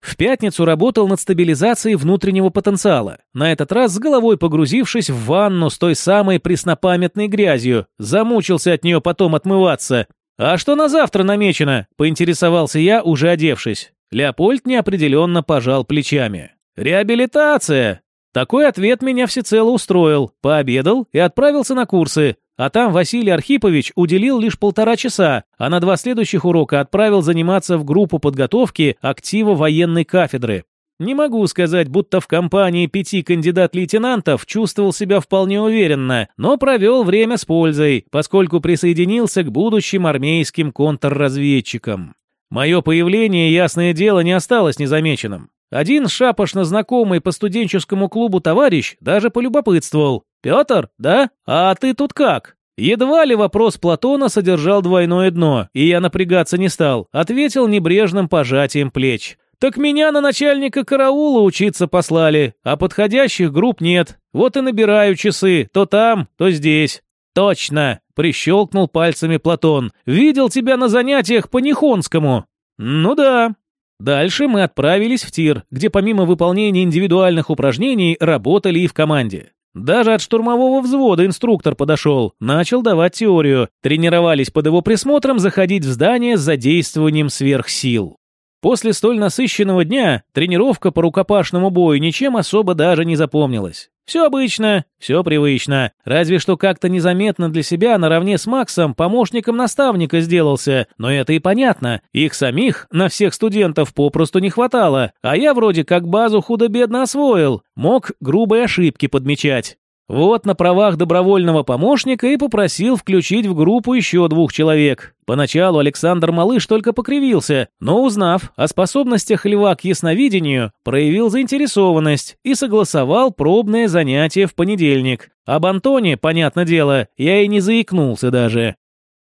В пятницу работал над стабилизацией внутреннего потенциала, на этот раз с головой погрузившись в ванну с той самой преснопамятной грязью, замучился от нее потом отмываться. «А что на завтра намечено?» – поинтересовался я, уже одевшись. Леопольд неопределенно пожал плечами. «Реабилитация!» Такой ответ меня всецело устроил. Пообедал и отправился на курсы. А там Василий Архипович уделил лишь полтора часа, а на два следующих урока отправил заниматься в группу подготовки актива военной кафедры. Не могу сказать, будто в компании пяти кандидат-лейтенантов чувствовал себя вполне уверенно, но провел время с пользой, поскольку присоединился к будущим армейским контрразведчикам. Мое появление, ясное дело, не осталось незамеченным. Один шапошно знакомый по студенческому клубу товарищ даже полюбопытствовал. «Петр, да? А ты тут как?» Едва ли вопрос Платона содержал двойное дно, и я напрягаться не стал, ответил небрежным пожатием плеч. «Так меня на начальника караула учиться послали, а подходящих групп нет. Вот и набираю часы, то там, то здесь». «Точно!» — прищелкнул пальцами Платон. «Видел тебя на занятиях по Нихонскому». «Ну да». Дальше мы отправились в тир, где помимо выполнения индивидуальных упражнений работали и в команде. Даже от штурмового взвода инструктор подошел, начал давать теорию. Тренировались под его присмотром заходить в здание с задействованием сверхсил. После столь насыщенного дня тренировка по рукопашному бою ничем особо даже не запомнилась. Все обычно, все привычно. Разве что как-то незаметно для себя наравне с Максом помощником наставника сделался. Но это и понятно. Их самих на всех студентов попросту не хватало. А я вроде как базу худо-бедно освоил. Мог грубые ошибки подмечать. Вот на правах добровольного помощника и попросил включить в группу еще двух человек. Поначалу Александр Малыш только покривился, но узнав о способностях льва к ясновидению, проявил заинтересованность и согласовал пробное занятие в понедельник. Об Антоне, понятное дело, я и не заикнулся даже.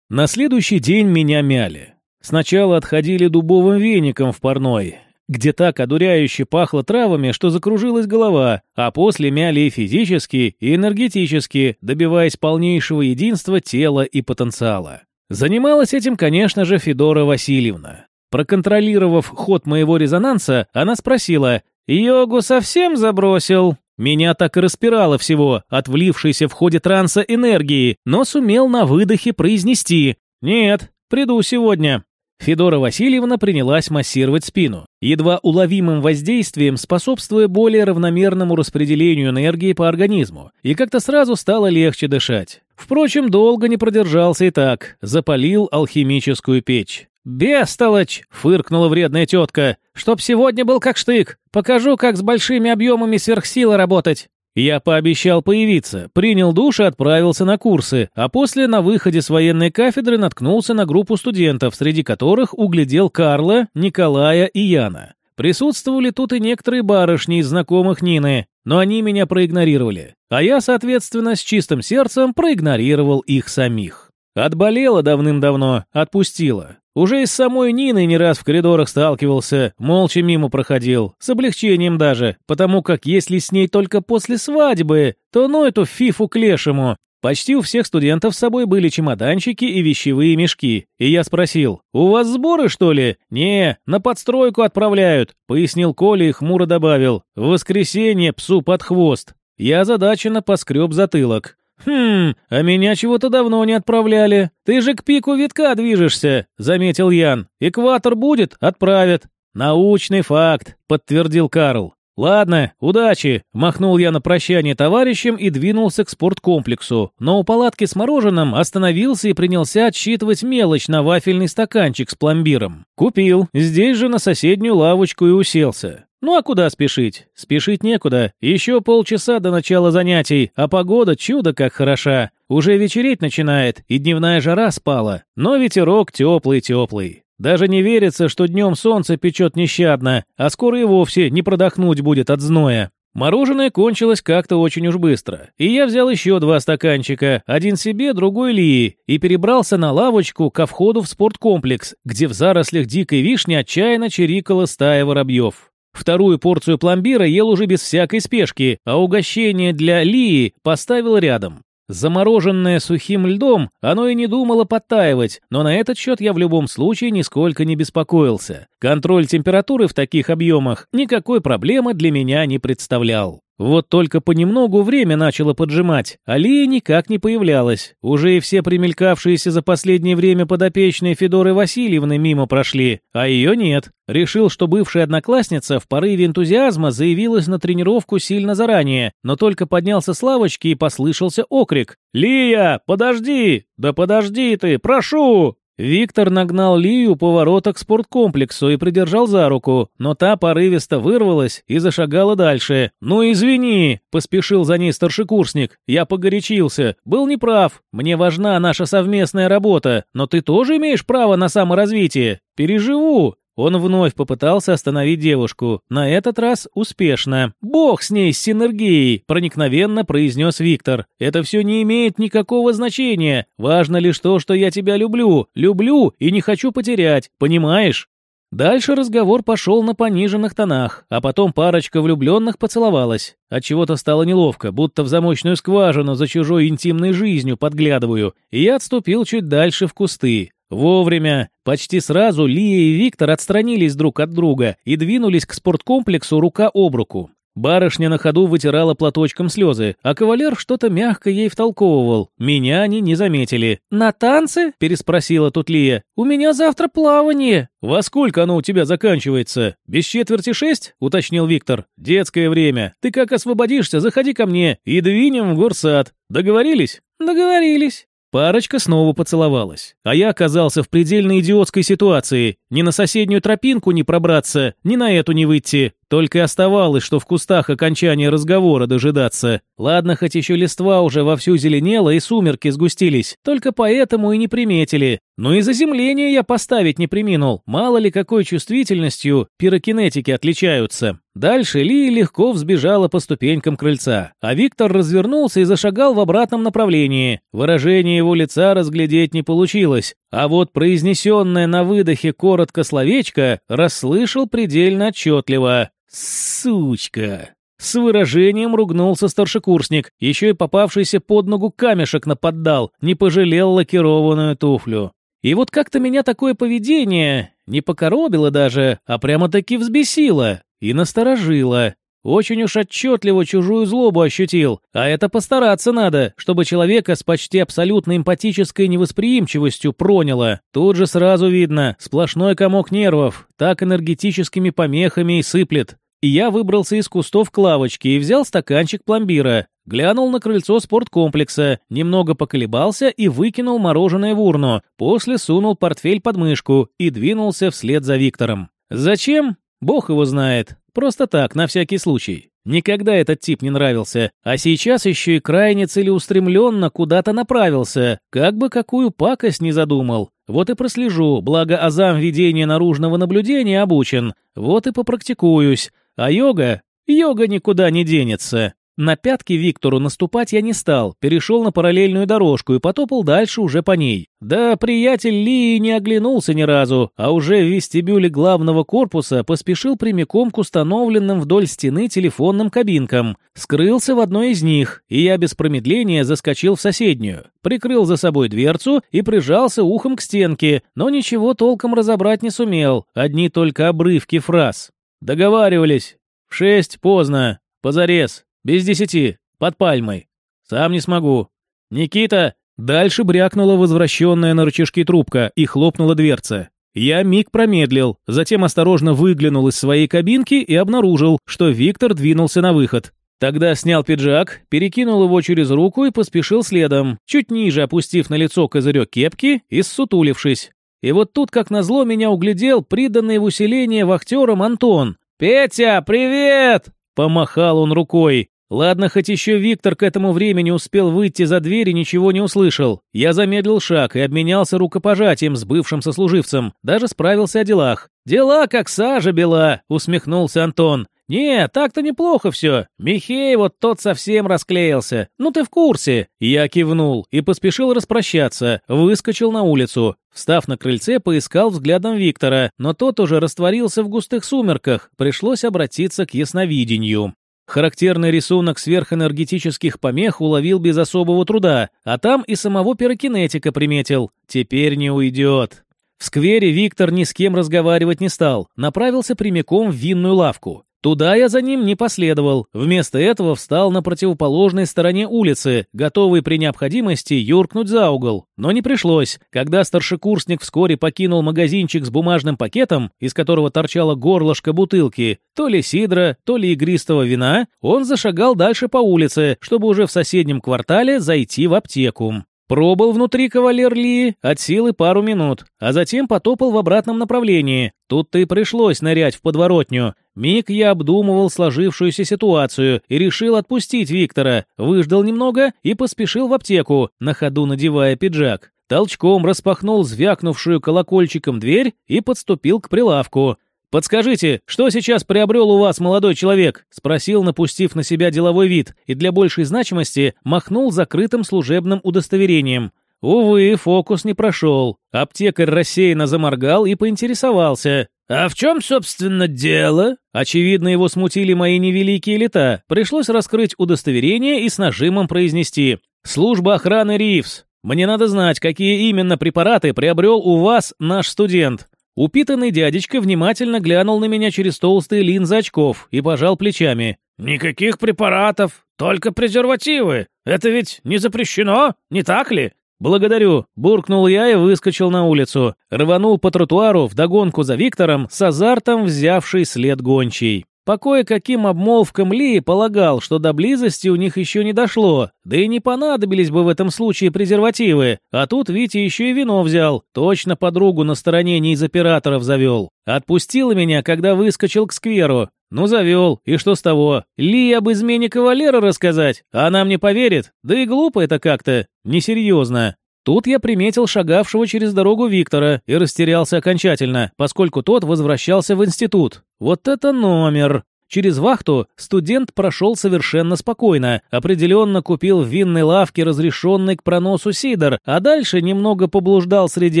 На следующий день меня мяли. Сначала отходили дубовым веником в парной, где так одуряюще пахло травами, что закружилась голова, а после мяли и физически, и энергетически, добиваясь полнейшего единства тела и потенциала. Занималась этим, конечно же, Федора Васильевна. Проконтролировав ход моего резонанса, она спросила, «Йогу совсем забросил?» Меня так и распирало всего, от влившейся в ходе транса энергии, но сумел на выдохе произнести «Нет, приду сегодня». Федора Васильевна принялась массировать спину, едва уловимым воздействием способствуя более равномерному распределению энергии по организму, и как-то сразу стало легче дышать. Впрочем, долго не продержался и так, запалил алхимическую печь. «Бестолочь!» — фыркнула вредная тетка. «Чтоб сегодня был как штык. Покажу, как с большими объемами сверхсилы работать». Я пообещал появиться, принял душ и отправился на курсы, а после на выходе с военной кафедры наткнулся на группу студентов, среди которых углядел Карла, Николая и Яна. Присутствовали тут и некоторые барышни из знакомых Нины, но они меня проигнорировали, а я, соответственно, с чистым сердцем проигнорировал их самих. Отболела давным-давно, отпустила. Уже и с самой Ниной не раз в коридорах сталкивался, молча мимо проходил, с облегчением даже, потому как если с ней только после свадьбы, то ну эту фифу к лешему. Почти у всех студентов с собой были чемоданчики и вещевые мешки, и я спросил, «У вас сборы, что ли?» «Не, на подстройку отправляют», — пояснил Коля и хмуро добавил, «В воскресенье псу под хвост». Я озадаченно поскреб затылок. «Хм, а меня чего-то давно не отправляли. Ты же к пику витка движешься», — заметил Ян. «Экватор будет? Отправят». «Научный факт», — подтвердил Карл. «Ладно, удачи!» – махнул я на прощание товарищам и двинулся к спорткомплексу, но у палатки с мороженым остановился и принялся отсчитывать мелочь на вафельный стаканчик с пломбиром. Купил, здесь же на соседнюю лавочку и уселся. Ну а куда спешить? Спешить некуда. Еще полчаса до начала занятий, а погода чудо как хороша. Уже вечереть начинает, и дневная жара спала, но ветерок теплый-теплый. Даже не верится, что днем солнце печет нещадно, а скоро и вовсе не продохнуть будет от зноя. Мороженое кончилось как-то очень уж быстро, и я взял еще два стаканчика, один себе, другой Лии, и перебрался на лавочку ко входу в спорткомплекс, где в зарослях дикой вишни отчаянно чирикала стая воробьев. Вторую порцию пломбира ел уже без всякой спешки, а угощение для Лии поставил рядом. Замороженное сухим льдом, оно и не думало подтаивать, но на этот счет я в любом случае нисколько не беспокоился. Контроль температуры в таких объемах никакой проблемы для меня не представлял. Вот только понемногу время начало поджимать, а Лия никак не появлялась. Уже и все примелькавшиеся за последнее время подопечные Федоры Васильевны мимо прошли, а ее нет. Решил, что бывшая одноклассница в порыве энтузиазма заявилась на тренировку сильно заранее, но только поднялся с лавочки и послышался окрик. «Лия, подожди! Да подожди ты, прошу!» Виктор нагнал Лию по воротах к спорткомплексу и придержал за руку, но та порывисто вырвалась и зашагала дальше. «Ну извини!» – поспешил за ней старшекурсник. «Я погорячился. Был неправ. Мне важна наша совместная работа, но ты тоже имеешь право на саморазвитие. Переживу. Он вновь попытался остановить девушку, на этот раз успешно. «Бог с ней, с синергией!» – проникновенно произнес Виктор. «Это все не имеет никакого значения. Важно лишь то, что я тебя люблю. Люблю и не хочу потерять. Понимаешь?» Дальше разговор пошел на пониженных тонах, а потом парочка влюбленных поцеловалась. От чего то стало неловко, будто в замочную скважину за чужой интимной жизнью подглядываю, и я отступил чуть дальше в кусты. Вовремя. Почти сразу Лия и Виктор отстранились друг от друга и двинулись к спорткомплексу рука об руку. Барышня на ходу вытирала платочком слезы, а кавалер что-то мягко ей втолковывал. Меня они не заметили. «На танцы?» – переспросила тут Лия. «У меня завтра плавание». «Во сколько оно у тебя заканчивается? Без четверти шесть?» – уточнил Виктор. «Детское время. Ты как освободишься, заходи ко мне и двинем в горсад. Договорились?» «Договорились». Парочка снова поцеловалась. А я оказался в предельно идиотской ситуации. Ни на соседнюю тропинку не пробраться, ни на эту не выйти. Только и оставалось, что в кустах окончания разговора дожидаться. Ладно, хоть еще листва уже вовсю зеленела и сумерки сгустились. Только поэтому и не приметили. Но и заземление я поставить не приминул. Мало ли какой чувствительностью пирокинетики отличаются. Дальше Ли легко взбежала по ступенькам крыльца, а Виктор развернулся и зашагал в обратном направлении. Выражение его лица разглядеть не получилось, а вот произнесенное на выдохе коротко словечко расслышал предельно отчетливо. «Сучка!» С выражением ругнулся старшекурсник, еще и попавшийся под ногу камешек наподдал, не пожалел лакированную туфлю. И вот как-то меня такое поведение не покоробило даже, а прямо-таки взбесило и насторожило. Очень уж отчетливо чужую злобу ощутил, а это постараться надо, чтобы человека с почти абсолютно эмпатической невосприимчивостью проняло. Тут же сразу видно, сплошной комок нервов, так энергетическими помехами и сыплет. И я выбрался из кустов к лавочке и взял стаканчик пломбира, глянул на крыльцо спорткомплекса, немного поколебался и выкинул мороженое в урну, после сунул портфель под мышку и двинулся вслед за Виктором. Зачем? Бог его знает. Просто так, на всякий случай. Никогда этот тип не нравился, а сейчас еще и крайне целеустремленно куда-то направился, как бы какую пакость не задумал. Вот и прослежу, благо азам ведения наружного наблюдения обучен, вот и попрактикуюсь. А йога? Йога никуда не денется. На пятки Виктору наступать я не стал, перешел на параллельную дорожку и потопал дальше уже по ней. Да, приятель Ли не оглянулся ни разу, а уже в вестибюле главного корпуса поспешил прямиком к установленным вдоль стены телефонным кабинкам. Скрылся в одной из них, и я без промедления заскочил в соседнюю. Прикрыл за собой дверцу и прижался ухом к стенке, но ничего толком разобрать не сумел, одни только обрывки фраз. Договаривались. В шесть поздно. Позарез. Без десяти. Под пальмой. Сам не смогу. Никита... Дальше брякнула возвращенная на рычажки трубка и хлопнула дверца. Я миг промедлил, затем осторожно выглянул из своей кабинки и обнаружил, что Виктор двинулся на выход. Тогда снял пиджак, перекинул его через руку и поспешил следом, чуть ниже опустив на лицо козырек кепки и ссутулившись. И вот тут, как назло, меня углядел приданный в усиление вахтером Антон. «Петя, привет!» — помахал он рукой. Ладно, хоть еще Виктор к этому времени успел выйти за дверь и ничего не услышал. Я замедлил шаг и обменялся рукопожатием с бывшим сослуживцем. Даже справился о делах. «Дела как сажа бела», — усмехнулся Антон. «Не, так-то неплохо все. Михей вот тот совсем расклеился. Ну ты в курсе». Я кивнул и поспешил распрощаться. Выскочил на улицу. Встав на крыльце, поискал взглядом Виктора, но тот уже растворился в густых сумерках. Пришлось обратиться к ясновидению. Характерный рисунок сверхэнергетических помех уловил без особого труда, а там и самого пирокинетика приметил. Теперь не уйдет. В сквере Виктор ни с кем разговаривать не стал, направился прямиком в винную лавку. Туда я за ним не последовал, вместо этого встал на противоположной стороне улицы, готовый при необходимости юркнуть за угол. Но не пришлось. Когда старшекурсник вскоре покинул магазинчик с бумажным пакетом, из которого торчало горлышко бутылки, то ли сидра, то ли игристого вина, он зашагал дальше по улице, чтобы уже в соседнем квартале зайти в аптеку. Пробыл внутри кавалер Ли от силы пару минут, а затем потопал в обратном направлении. Тут-то и пришлось нырять в подворотню. Миг я обдумывал сложившуюся ситуацию и решил отпустить Виктора, выждал немного и поспешил в аптеку, на ходу надевая пиджак. Толчком распахнул звякнувшую колокольчиком дверь и подступил к прилавку. «Подскажите, что сейчас приобрел у вас молодой человек?» — спросил, напустив на себя деловой вид, и для большей значимости махнул закрытым служебным удостоверением. Увы, фокус не прошел. Аптекарь рассеянно заморгал и поинтересовался. «А в чем, собственно, дело?» Очевидно, его смутили мои невеликие лета. Пришлось раскрыть удостоверение и с нажимом произнести. «Служба охраны Ривз. Мне надо знать, какие именно препараты приобрел у вас наш студент». Упитанный дядечка внимательно глянул на меня через толстые линзы очков и пожал плечами. «Никаких препаратов, только презервативы. Это ведь не запрещено, не так ли?» «Благодарю», — буркнул я и выскочил на улицу. Рванул по тротуару вдогонку за Виктором, с азартом взявший след гончий. По кое-каким обмолвкам Ли полагал, что до близости у них еще не дошло, да и не понадобились бы в этом случае презервативы, а тут Витя еще и вино взял, точно подругу на стороне не из операторов завел. Отпустила меня, когда выскочил к скверу. Ну, завел, и что с того? Ли об измене кавалера рассказать, она мне поверит? Да и глупо это как-то, несерьезно. Тут я приметил шагавшего через дорогу Виктора и растерялся окончательно, поскольку тот возвращался в институт. Вот это номер! Через вахту студент прошел совершенно спокойно, определенно купил в винной лавке разрешенный к проносу сидор, а дальше немного поблуждал среди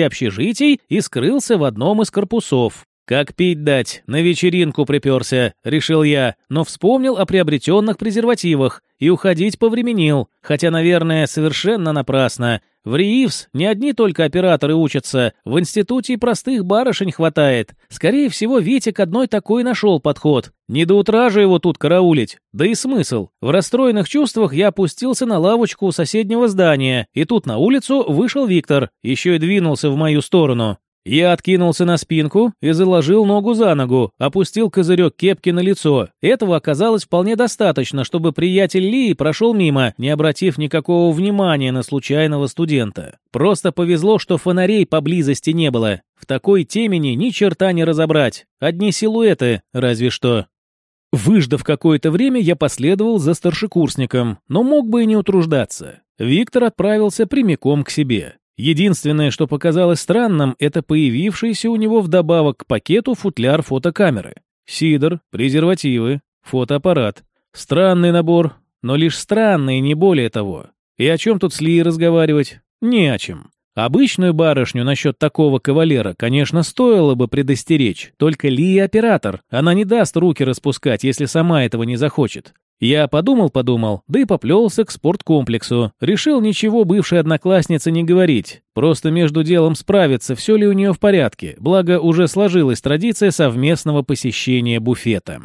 общежитий и скрылся в одном из корпусов. «Как пить дать? На вечеринку приперся», — решил я, но вспомнил о приобретенных презервативах и уходить повременил, хотя, наверное, совершенно напрасно. В РИИВС не одни только операторы учатся, в институте и простых барышень хватает. Скорее всего, Витя к одной такой нашел подход. Не до утра же его тут караулить. Да и смысл. В расстроенных чувствах я опустился на лавочку у соседнего здания, и тут на улицу вышел Виктор, еще и двинулся в мою сторону. Я откинулся на спинку и заложил ногу за ногу, опустил козырек кепки на лицо. Этого оказалось вполне достаточно, чтобы приятель Ли прошел мимо, не обратив никакого внимания на случайного студента. Просто повезло, что фонарей поблизости не было. В такой темени ни черта не разобрать. Одни силуэты, разве что. Выждав какое-то время, я последовал за старшекурсником, но мог бы и не утруждаться. Виктор отправился прямиком к себе. Единственное, что показалось странным, это появившийся у него вдобавок к пакету футляр фотокамеры. Сидор, презервативы, фотоаппарат. Странный набор, но лишь странный, не более того. И о чем тут с Ли разговаривать? Не о чем. Обычную барышню насчет такого кавалера, конечно, стоило бы предостеречь, только Ли оператор, она не даст руки распускать, если сама этого не захочет. Я подумал-подумал, да и поплелся к спорткомплексу. Решил ничего бывшей однокласснице не говорить. Просто между делом справиться, все ли у нее в порядке. Благо, уже сложилась традиция совместного посещения буфета.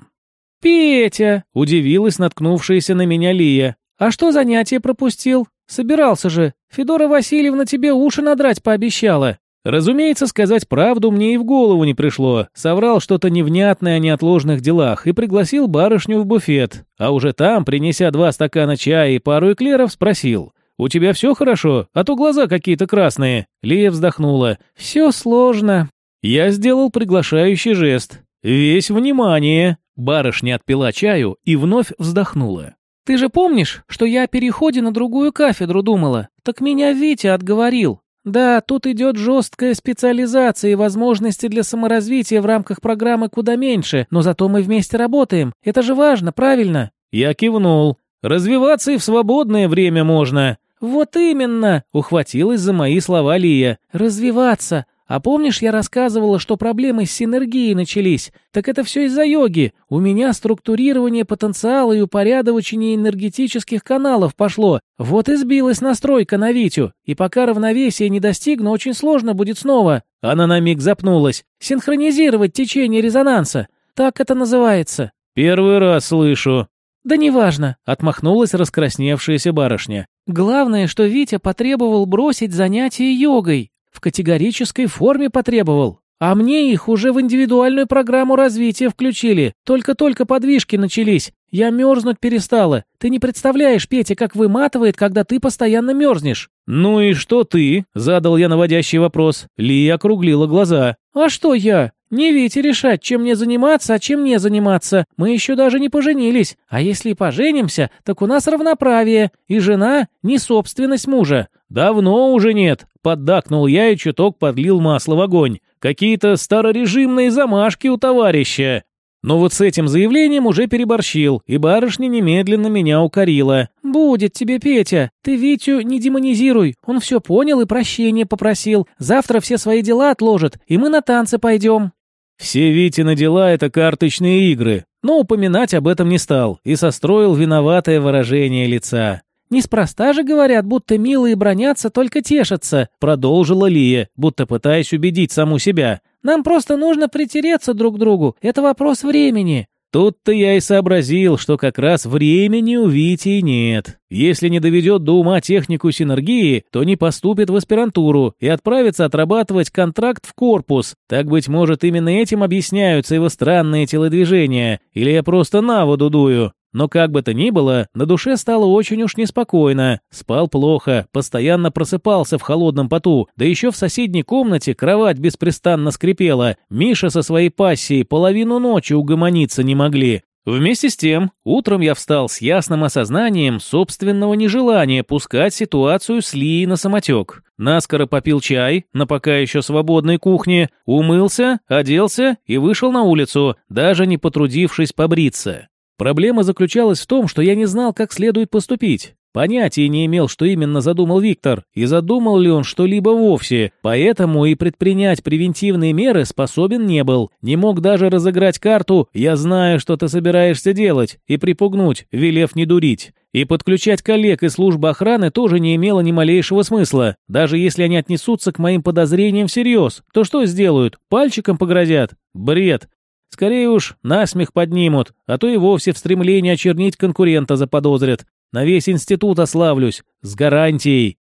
«Петя!» – удивилась наткнувшаяся на меня Лия. «А что занятие пропустил? Собирался же. Федора Васильевна тебе уши надрать пообещала». Разумеется, сказать правду мне и в голову не пришло. Соврал что-то невнятное о неотложных делах и пригласил барышню в буфет. А уже там, принеся два стакана чая и пару эклеров, спросил. «У тебя все хорошо? А то глаза какие-то красные». Лия вздохнула. «Все сложно». Я сделал приглашающий жест. «Весь внимание». Барышня отпила чаю и вновь вздохнула. «Ты же помнишь, что я о переходе на другую кафедру думала? Так меня Витя отговорил. Да, тут идет жесткая специализация и возможности для саморазвития в рамках программы куда меньше, но зато мы вместе работаем. Это же важно, правильно? Я кивнул. Развиваться и в свободное время можно. Вот именно, ухватилась за мои слова Лия. Развиваться. А помнишь, я рассказывала, что проблемы с синергией начались? Так это все из-за йоги. У меня структурирование потенциала и упорядочение энергетических каналов пошло. Вот и сбилась настройка на Витю. И пока равновесия не достигну, очень сложно будет снова. Она на миг запнулась. Синхронизировать течение резонанса. Так это называется. Первый раз слышу. «Да неважно», — отмахнулась раскрасневшаяся барышня. «Главное, что Витя потребовал бросить занятия йогой. В категорической форме потребовал. А мне их уже в индивидуальную программу развития включили. Только-только подвижки начались. Я мерзнуть перестала. Ты не представляешь, Петя, как выматывает, когда ты постоянно мерзнешь. Ну и что ты? Задал я наводящий вопрос. Лия округлила глаза. А что я? Не Вите решать, чем мне заниматься, а чем не заниматься. Мы еще даже не поженились. А если и поженимся, так у нас равноправие. И жена не собственность мужа. Давно уже нет. Поддакнул я и чуток подлил масло в огонь. Какие-то старорежимные замашки у товарища. Но вот с этим заявлением уже переборщил, и барышня немедленно меня укорила. «Будет тебе, Петя. Ты Витю не демонизируй. Он все понял и прощения попросил. Завтра все свои дела отложит, и мы на танцы пойдем». Все Витины дела — это карточные игры. Но упоминать об этом не стал и состроил виноватое выражение лица. «Неспроста же говорят, будто милые бронятся, только тешатся», — продолжила Лия, будто пытаясь убедить саму себя. «Нам просто нужно притереться друг к другу. Это вопрос времени». Тут-то я и сообразил, что как раз времени у Вити нет. Если не доведет до ума технику синергии, то не поступит в аспирантуру и отправится отрабатывать контракт в корпус. Так, быть может, именно этим объясняются его странные телодвижения. Или я просто на воду дую. Но как бы то ни было, на душе стало очень уж неспокойно. Спал плохо, постоянно просыпался в холодном поту, да еще в соседней комнате кровать беспрестанно скрипела. Миша со своей пассией половину ночи угомониться не могли. Вместе с тем, утром я встал с ясным осознанием собственного нежелания пускать ситуацию с Лией на самотек. Наскоро попил чай на пока еще свободной кухне, умылся, оделся и вышел на улицу, даже не потрудившись побриться. Проблема заключалась в том, что я не знал, как следует поступить. Понятия не имел, что именно задумал Виктор, и задумал ли он что-либо вовсе, поэтому и предпринять превентивные меры способен не был. Не мог даже разыграть карту «Я знаю, что ты собираешься делать» и припугнуть, велев не дурить. И подключать коллег из службы охраны тоже не имело ни малейшего смысла. Даже если они отнесутся к моим подозрениям всерьез, то что сделают? Пальчиком погрозят? Бред. Скорее уж, насмех поднимут, а то и вовсе в стремлении очернить конкурента заподозрят. На весь институт ославлюсь, с гарантией.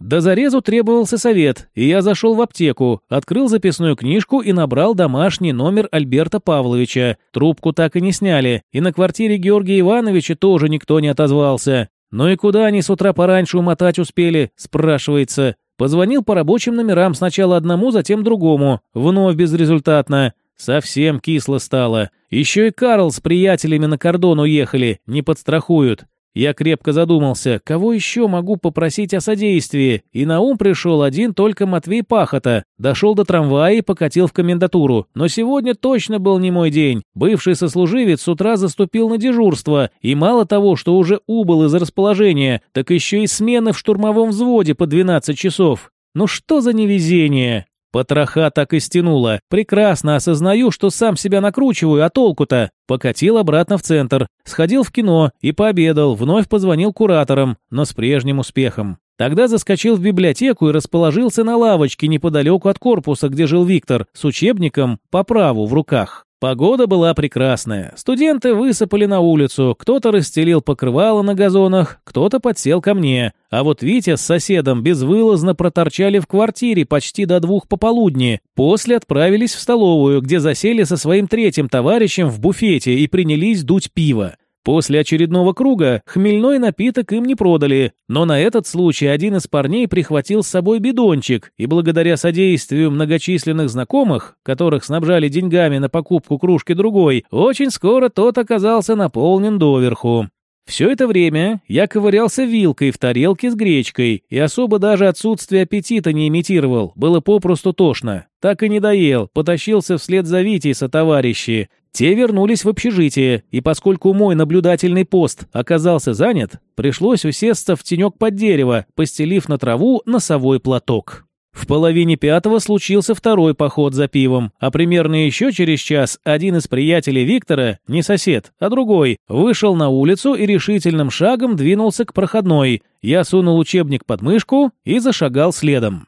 До зарезу требовался совет, и я зашел в аптеку, открыл записную книжку и набрал домашний номер Альберта Павловича. Трубку так и не сняли, и на квартире Георгия Ивановича тоже никто не отозвался. «Ну и куда они с утра пораньше умотать успели?» – спрашивается. Позвонил по рабочим номерам сначала одному, затем другому. Вновь безрезультатно. Совсем кисло стало. Еще и Карл с приятелями на кордон уехали, не подстрахуют. Я крепко задумался, кого еще могу попросить о содействии, и на ум пришел один только Матвей Пахота. Дошел до трамвая и покатил в комендатуру. Но сегодня точно был не мой день. Бывший сослуживец с утра заступил на дежурство, и мало того, что уже убыл из расположения, так еще и смены в штурмовом взводе по 12 часов. Ну что за невезение? Потроха так и стянуло. Прекрасно осознаю, что сам себя накручиваю, а толку-то? Покатил обратно в центр, сходил в кино и пообедал, вновь позвонил кураторам, но с прежним успехом. Тогда заскочил в библиотеку и расположился на лавочке неподалеку от корпуса, где жил Виктор, с учебником по праву в руках. Погода была прекрасная. Студенты высыпали на улицу, кто-то расстелил покрывало на газонах, кто-то подсел ко мне. А вот Витя с соседом безвылазно проторчали в квартире почти до двух пополудни. После отправились в столовую, где засели со своим третьим товарищем в буфете и принялись дуть пиво. После очередного круга хмельной напиток им не продали, но на этот случай один из парней прихватил с собой бидончик, и благодаря содействию многочисленных знакомых, которых снабжали деньгами на покупку кружки другой, очень скоро тот оказался наполнен доверху. Все это время я ковырялся вилкой в тарелке с гречкой и особо даже отсутствие аппетита не имитировал, было попросту тошно. Так и не доел, потащился вслед за Витей со товарищи. Те вернулись в общежитие, и поскольку мой наблюдательный пост оказался занят, пришлось усесться в тенек под дерево, постелив на траву носовой платок. В половине пятого случился второй поход за пивом, а примерно еще через час один из приятелей Виктора, не сосед, а другой, вышел на улицу и решительным шагом двинулся к проходной. Я сунул учебник под мышку и зашагал следом.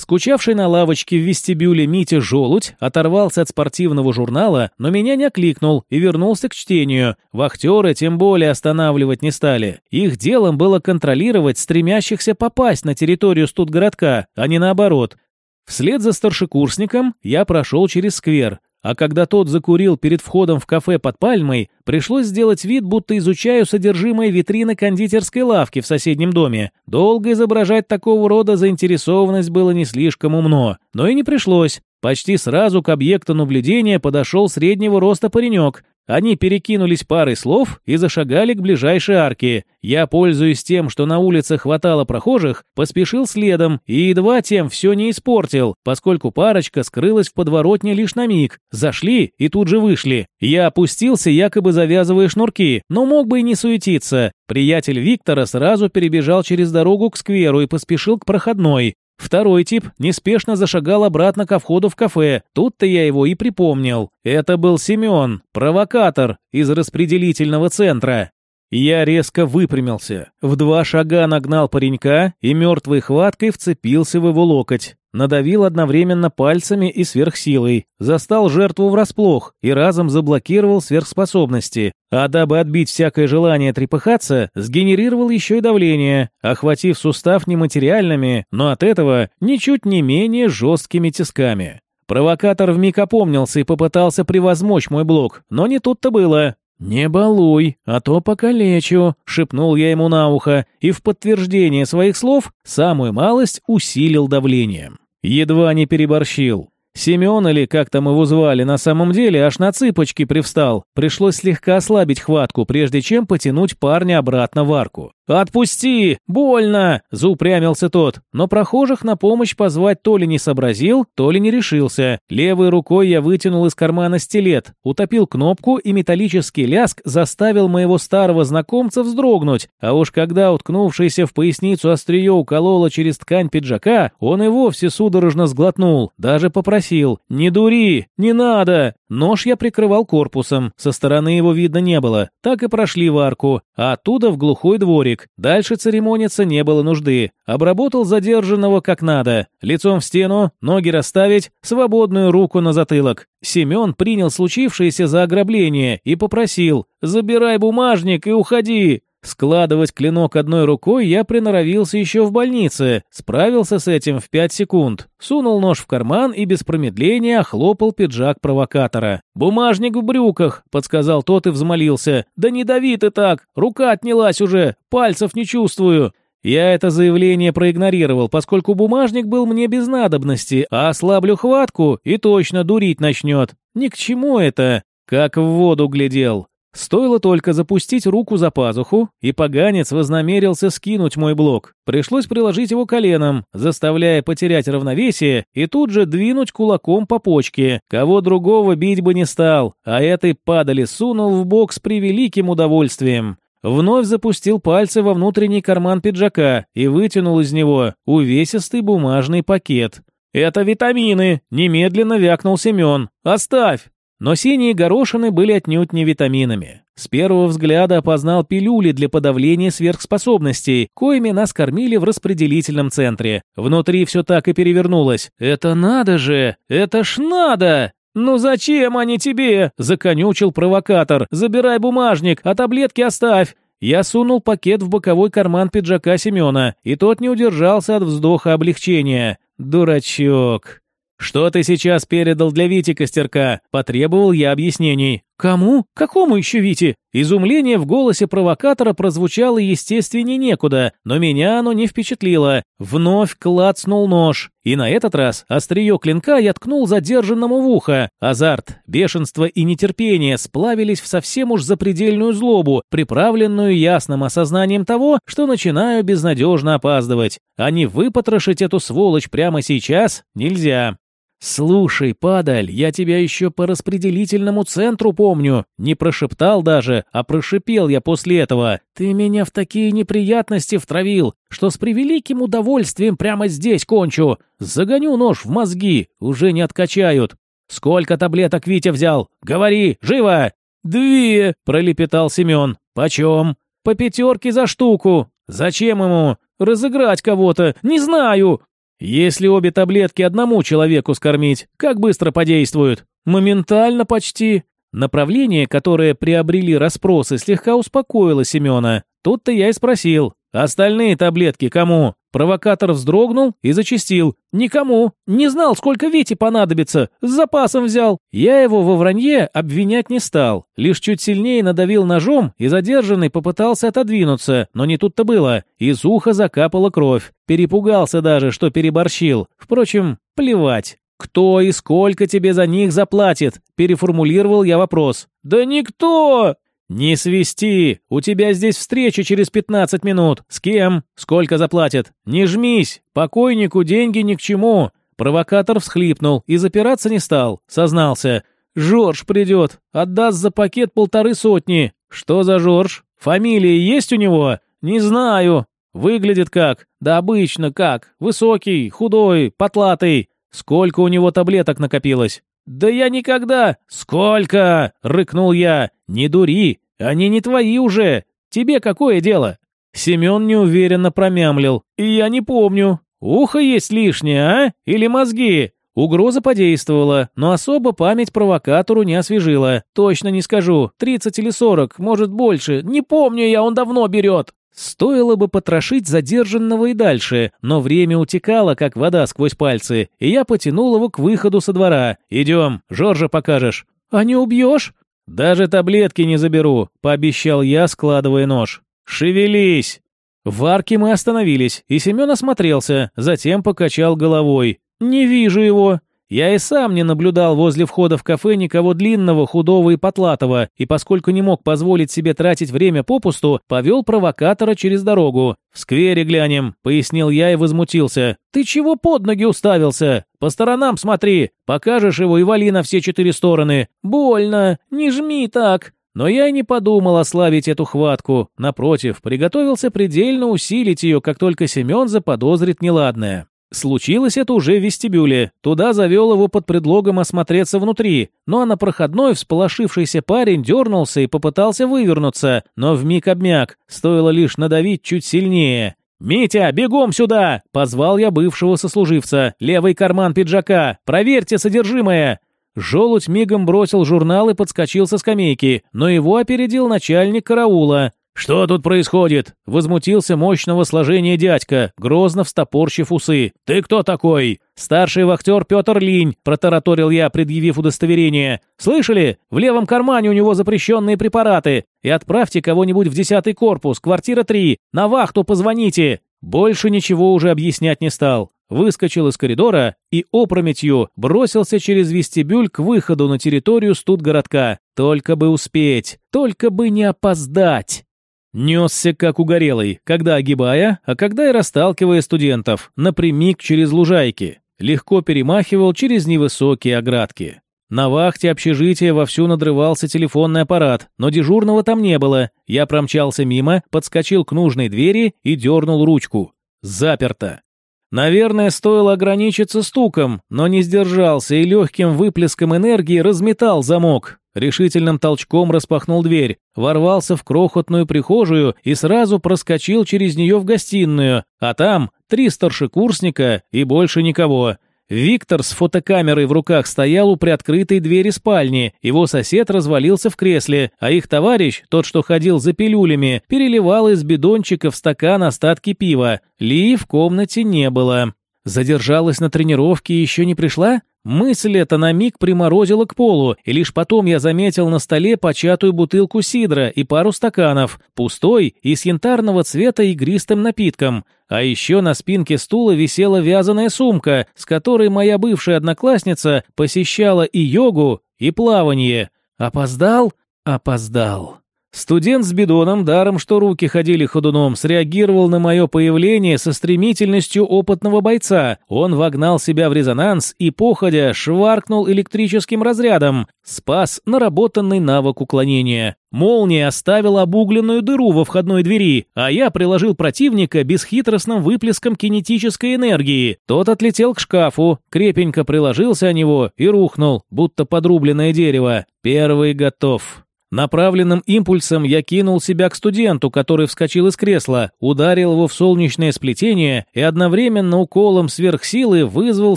Скучавший на лавочке в вестибюле Митя Желудь оторвался от спортивного журнала, но меня не окликнул и вернулся к чтению. Вахтеры тем более останавливать не стали. Их делом было контролировать стремящихся попасть на территорию студгородка, а не наоборот. Вслед за старшекурсником я прошел через сквер, а когда тот закурил перед входом в кафе под пальмой, пришлось сделать вид, будто изучаю содержимое витрины кондитерской лавки в соседнем доме. Долго изображать такого рода заинтересованность было не слишком умно, но и не пришлось. Почти сразу к объекту наблюдения подошел среднего роста паренек, они перекинулись парой слов и зашагали к ближайшей арке. Я, пользуясь тем, что на улице хватало прохожих, поспешил следом и едва тем все не испортил, поскольку парочка скрылась в подворотне лишь на миг. Зашли и тут же вышли. Я опустился, якобы завязывая шнурки, но мог бы и не суетиться. Приятель Виктора сразу перебежал через дорогу к скверу и поспешил к проходной. Второй тип неспешно зашагал обратно ко входу в кафе. Тут-то я его и припомнил. Это был Семен, провокатор из распределительного центра. Я резко выпрямился, в два шага нагнал паренька и мертвой хваткой вцепился в его локоть. Надавил одновременно пальцами и сверхсилой, застал жертву врасплох и разом заблокировал сверхспособности, а дабы отбить всякое желание трепыхаться, сгенерировал еще и давление, охватив сустав нематериальными, но от этого ничуть не менее жесткими тисками. Провокатор вмиг опомнился и попытался превозмочь мой блок, но не тут-то было. «Не балуй, а то покалечу», — шепнул я ему на ухо, и в подтверждение своих слов самую малость усилил давление. Едва не переборщил. Семен или как там его звали, на самом деле аж на цыпочки привстал. Пришлось слегка ослабить хватку, прежде чем потянуть парня обратно в арку. «Отпусти! Больно!» – заупрямился тот. Но прохожих на помощь позвать то ли не сообразил, то ли не решился. Левой рукой я вытянул из кармана стилет, утопил кнопку, и металлический ляск заставил моего старого знакомца вздрогнуть. А уж когда уткнувшийся в поясницу острие укололо через ткань пиджака, он и вовсе судорожно сглотнул. Даже попросил «Не дури! Не надо!» Нож я прикрывал корпусом, со стороны его видно не было. Так и прошли в арку, а оттуда в глухой дворик. Дальше церемониться не было нужды. Обработал задержанного как надо. Лицом в стену, ноги расставить, свободную руку на затылок. Семен принял случившееся за ограбление и попросил «Забирай бумажник и уходи!» Складывать клинок одной рукой я приноровился еще в больнице, справился с этим в пять секунд. Сунул нож в карман и без промедления охлопал пиджак провокатора. «Бумажник в брюках», — подсказал тот и взмолился. «Да не дави ты так! Рука отнялась уже! Пальцев не чувствую!» Я это заявление проигнорировал, поскольку бумажник был мне без надобности, а ослаблю хватку и точно дурить начнет. Ни к чему это. Как в воду глядел. Стоило только запустить руку за пазуху, и поганец вознамерился скинуть мой блок. Пришлось приложить его коленом, заставляя потерять равновесие, и тут же двинуть кулаком по почке. Кого другого бить бы не стал, а этой падали сунул в бок с превеликим удовольствием. Вновь запустил пальцы во внутренний карман пиджака и вытянул из него увесистый бумажный пакет. «Это витамины!» – немедленно вякнул Семен. «Оставь!» Но синие горошины были отнюдь не витаминами. С первого взгляда опознал пилюли для подавления сверхспособностей, коими нас кормили в распределительном центре. Внутри все так и перевернулось. «Это надо же! Это ж надо!» «Ну зачем они тебе?» – законючил провокатор. «Забирай бумажник, а таблетки оставь!» Я сунул пакет в боковой карман пиджака Семена, и тот не удержался от вздоха облегчения. «Дурачок!» «Что ты сейчас передал для Вити Костерка?» – потребовал я объяснений. «Кому? Какому еще Вите?» Изумление в голосе провокатора прозвучало естественнее некуда, но меня оно не впечатлило. Вновь клацнул нож. И на этот раз острие клинка я ткнул задержанному в ухо. Азарт, бешенство и нетерпение сплавились в совсем уж запредельную злобу, приправленную ясным осознанием того, что начинаю безнадежно опаздывать. А не выпотрошить эту сволочь прямо сейчас нельзя. «Слушай, падаль, я тебя еще по распределительному центру помню. Не прошептал даже, а прошипел я после этого. Ты меня в такие неприятности втравил, что с превеликим удовольствием прямо здесь кончу. Загоню нож в мозги, уже не откачают. Сколько таблеток Витя взял? Говори, живо!» «Две!» – пролепетал Семен. «Почем?» «По пятерке за штуку. Зачем ему? Разыграть кого-то? Не знаю. Если обе таблетки одному человеку скормить, как быстро подействуют? Моментально почти. Направление, которое приобрели расспросы, слегка успокоило Семена. Тут-то я и спросил. Остальные таблетки кому? Провокатор вздрогнул и зачистил. «Никому. Не знал, сколько Вите понадобится. С запасом взял». Я его во вранье обвинять не стал. Лишь чуть сильнее надавил ножом, и задержанный попытался отодвинуться, но не тут-то было. Из уха закапала кровь. Перепугался даже, что переборщил. Впрочем, плевать. «Кто и сколько тебе за них заплатит?» – переформулировал я вопрос. «Да никто!» «Не свисти! У тебя здесь встреча через 15 минут. С кем? Сколько заплатят? Не жмись! Покойнику деньги ни к чему!» Провокатор всхлипнул и запираться не стал, сознался. «Жорж придет, отдаст за пакет полторы сотни. Что за Жорж? Фамилия есть у него? Не знаю. Выглядит как? Да обычно как. Высокий, худой, потлатый. Сколько у него таблеток накопилось? «Да я никогда...» «Сколько?» — рыкнул я. «Не дури, они не твои уже. Тебе какое дело?» Семен неуверенно промямлил. «И я не помню. Ухо есть лишнее, а? Или мозги?» Угроза подействовала, но особо память провокатору не освежила. Точно не скажу, 30 или 40, может больше. Не помню я, он давно берет. Стоило бы потрошить задержанного и дальше, но время утекало, как вода сквозь пальцы, и я потянул его к выходу со двора. «Идем, Жоржа покажешь». «А не убьешь?» «Даже таблетки не заберу», — пообещал я, складывая нож. «Шевелись!» В арке мы остановились, и Семен осмотрелся, затем покачал головой. «Не вижу его. Я и сам не наблюдал возле входа в кафе никого длинного, худого и потлатого, и поскольку не мог позволить себе тратить время попусту, повел провокатора через дорогу. «В сквере глянем», — пояснил я и возмутился. «Ты чего под ноги уставился? По сторонам смотри, покажешь его и вали на все четыре стороны. Больно, не жми так». Но я и не подумал ослабить эту хватку. Напротив, приготовился предельно усилить ее, как только Семен заподозрит неладное. Случилось это уже в вестибюле. Туда завел его под предлогом осмотреться внутри. Ну а на проходной всполошившийся парень дернулся и попытался вывернуться, но вмиг обмяк. Стоило лишь надавить чуть сильнее. «Митя, бегом сюда!» — позвал я бывшего сослуживца. «Левый карман пиджака! Проверьте содержимое!» Желудь мигом бросил журнал и подскочил со скамейки, но его опередил начальник караула. «Что тут происходит?» — возмутился мощного сложения дядька, грозно встопорщив усы. «Ты кто такой?» «Старший вахтер Петр Линь», — протараторил я, предъявив удостоверение. «Слышали? В левом кармане у него запрещенные препараты. И отправьте кого-нибудь в десятый корпус, квартира 3. На вахту позвоните». Больше ничего уже объяснять не стал. Выскочил из коридора и опрометью бросился через вестибюль к выходу на территорию студгородка. Только бы успеть, только бы не опоздать. Несся как угорелый, когда огибая, а когда и расталкивая студентов, напрямик через лужайки. Легко перемахивал через невысокие оградки. На вахте общежития вовсю надрывался телефонный аппарат, но дежурного там не было. Я промчался мимо, подскочил к нужной двери и дернул ручку. Заперто. Наверное, стоило ограничиться стуком, но не сдержался и легким выплеском энергии разметал замок. Решительным толчком распахнул дверь, ворвался в крохотную прихожую и сразу проскочил через нее в гостиную, а там три старшекурсника и больше никого. Виктор с фотокамерой в руках стоял у приоткрытой двери спальни, его сосед развалился в кресле, а их товарищ, тот, что ходил за пилюлями, переливал из бидончика в стакан остатки пива. Ли в комнате не было. Задержалась на тренировке и еще не пришла? Мысль эта на миг приморозила к полу, и лишь потом я заметил на столе початую бутылку сидра и пару стаканов, пустой и с янтарного цвета игристым напитком. А еще на спинке стула висела вязаная сумка, с которой моя бывшая одноклассница посещала и йогу, и плавание. Опоздал? Опоздал. Студент с бидоном, даром что руки ходили ходуном, среагировал на мое появление со стремительностью опытного бойца. Он вогнал себя в резонанс и, походя, шваркнул электрическим разрядом. Спас наработанный навык уклонения. Молния оставила обугленную дыру во входной двери, а я приложил противника бесхитростным выплеском кинетической энергии. Тот отлетел к шкафу, крепенько приложился о него и рухнул, будто подрубленное дерево. Первый готов. Направленным импульсом я кинул себя к студенту, который вскочил из кресла, ударил его в солнечное сплетение и одновременно уколом сверхсилы вызвал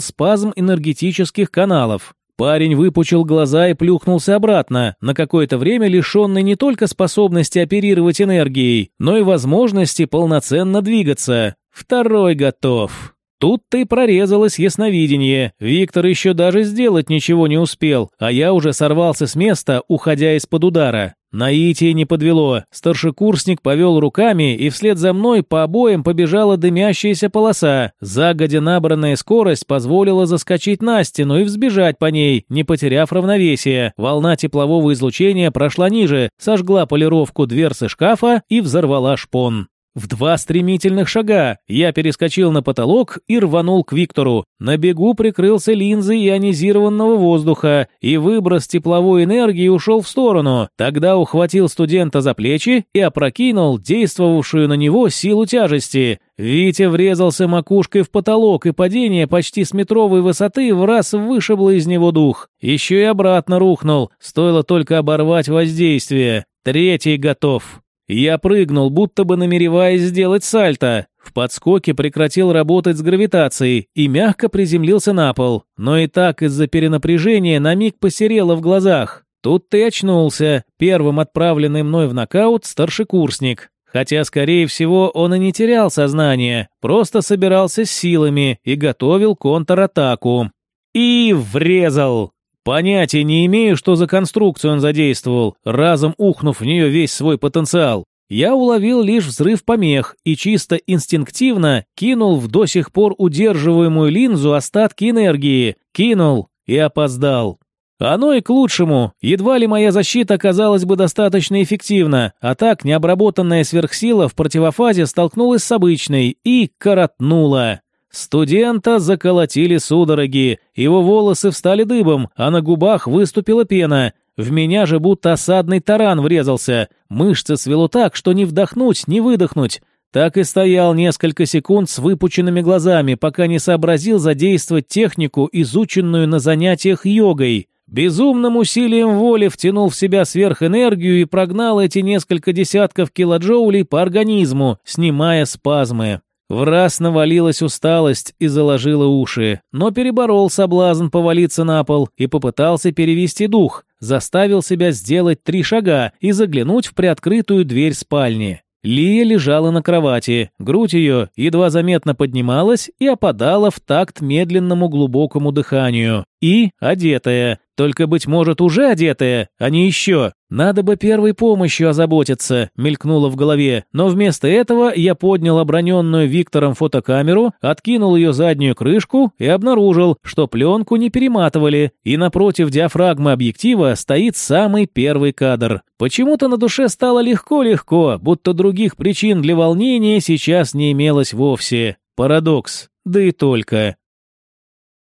спазм энергетических каналов. Парень выпучил глаза и плюхнулся обратно, на какое-то время лишенный не только способности оперировать энергией, но и возможности полноценно двигаться. Второй готов. Тут-то и прорезалось ясновидение. Виктор еще даже сделать ничего не успел, а я уже сорвался с места, уходя из-под удара. Наитие не подвело. Старшекурсник повел руками, и вслед за мной по обоям побежала дымящаяся полоса. Загодя набранная скорость позволила заскочить на стену и взбежать по ней, не потеряв равновесия. Волна теплового излучения прошла ниже, сожгла полировку дверцы шкафа и взорвала шпон. В два стремительных шага я перескочил на потолок и рванул к Виктору. На бегу прикрылся линзой ионизированного воздуха, и выброс тепловой энергии ушел в сторону. Тогда ухватил студента за плечи и опрокинул действовавшую на него силу тяжести. Витя врезался макушкой в потолок, и падение почти с метровой высоты в раз вышибло из него дух. Еще и обратно рухнул, стоило только оборвать воздействие. Третий готов. Я прыгнул, будто бы намереваясь сделать сальто. В подскоке прекратил работать с гравитацией и мягко приземлился на пол. Но и так из-за перенапряжения на миг посерело в глазах. Тут ты очнулся, первым отправленный мной в нокаут старшекурсник. Хотя, скорее всего, он и не терял сознание, просто собирался с силами и готовил контратаку. И врезал. Понятия не имею, что за конструкцию он задействовал, разом ухнув в нее весь свой потенциал. Я уловил лишь взрыв помех и чисто инстинктивно кинул в до сих пор удерживаемую линзу остатки энергии. Кинул и опоздал. Оно и к лучшему. Едва ли моя защита оказалась бы достаточно эффективна, а так необработанная сверхсила в противофазе столкнулась с обычной и коротнула. Студента заколотили судороги, его волосы встали дыбом, а на губах выступила пена. В меня же будто осадный таран врезался. Мышцы свело так, что не вдохнуть, не выдохнуть. Так и стоял несколько секунд с выпученными глазами, пока не сообразил задействовать технику, изученную на занятиях йогой. Безумным усилием воли втянул в себя сверхэнергию и прогнал эти несколько десятков килоджоулей по организму, снимая спазмы. В раз навалилась усталость и заложила уши, но переборол соблазн повалиться на пол и попытался перевести дух, заставил себя сделать три шага и заглянуть в приоткрытую дверь спальни. Лия лежала на кровати, грудь ее едва заметно поднималась и опадала в такт медленному глубокому дыханию. И одетая, только, быть может, уже одетая, а не еще. Надо бы первой помощью озаботиться, мелькнуло в голове, но вместо этого я поднял оброненную Виктором фотокамеру, откинул ее заднюю крышку и обнаружил, что пленку не перематывали, и напротив диафрагмы объектива стоит самый первый кадр. Почему-то на душе стало легко-легко, будто других причин для волнения сейчас не имелось вовсе. Парадокс. Да и только.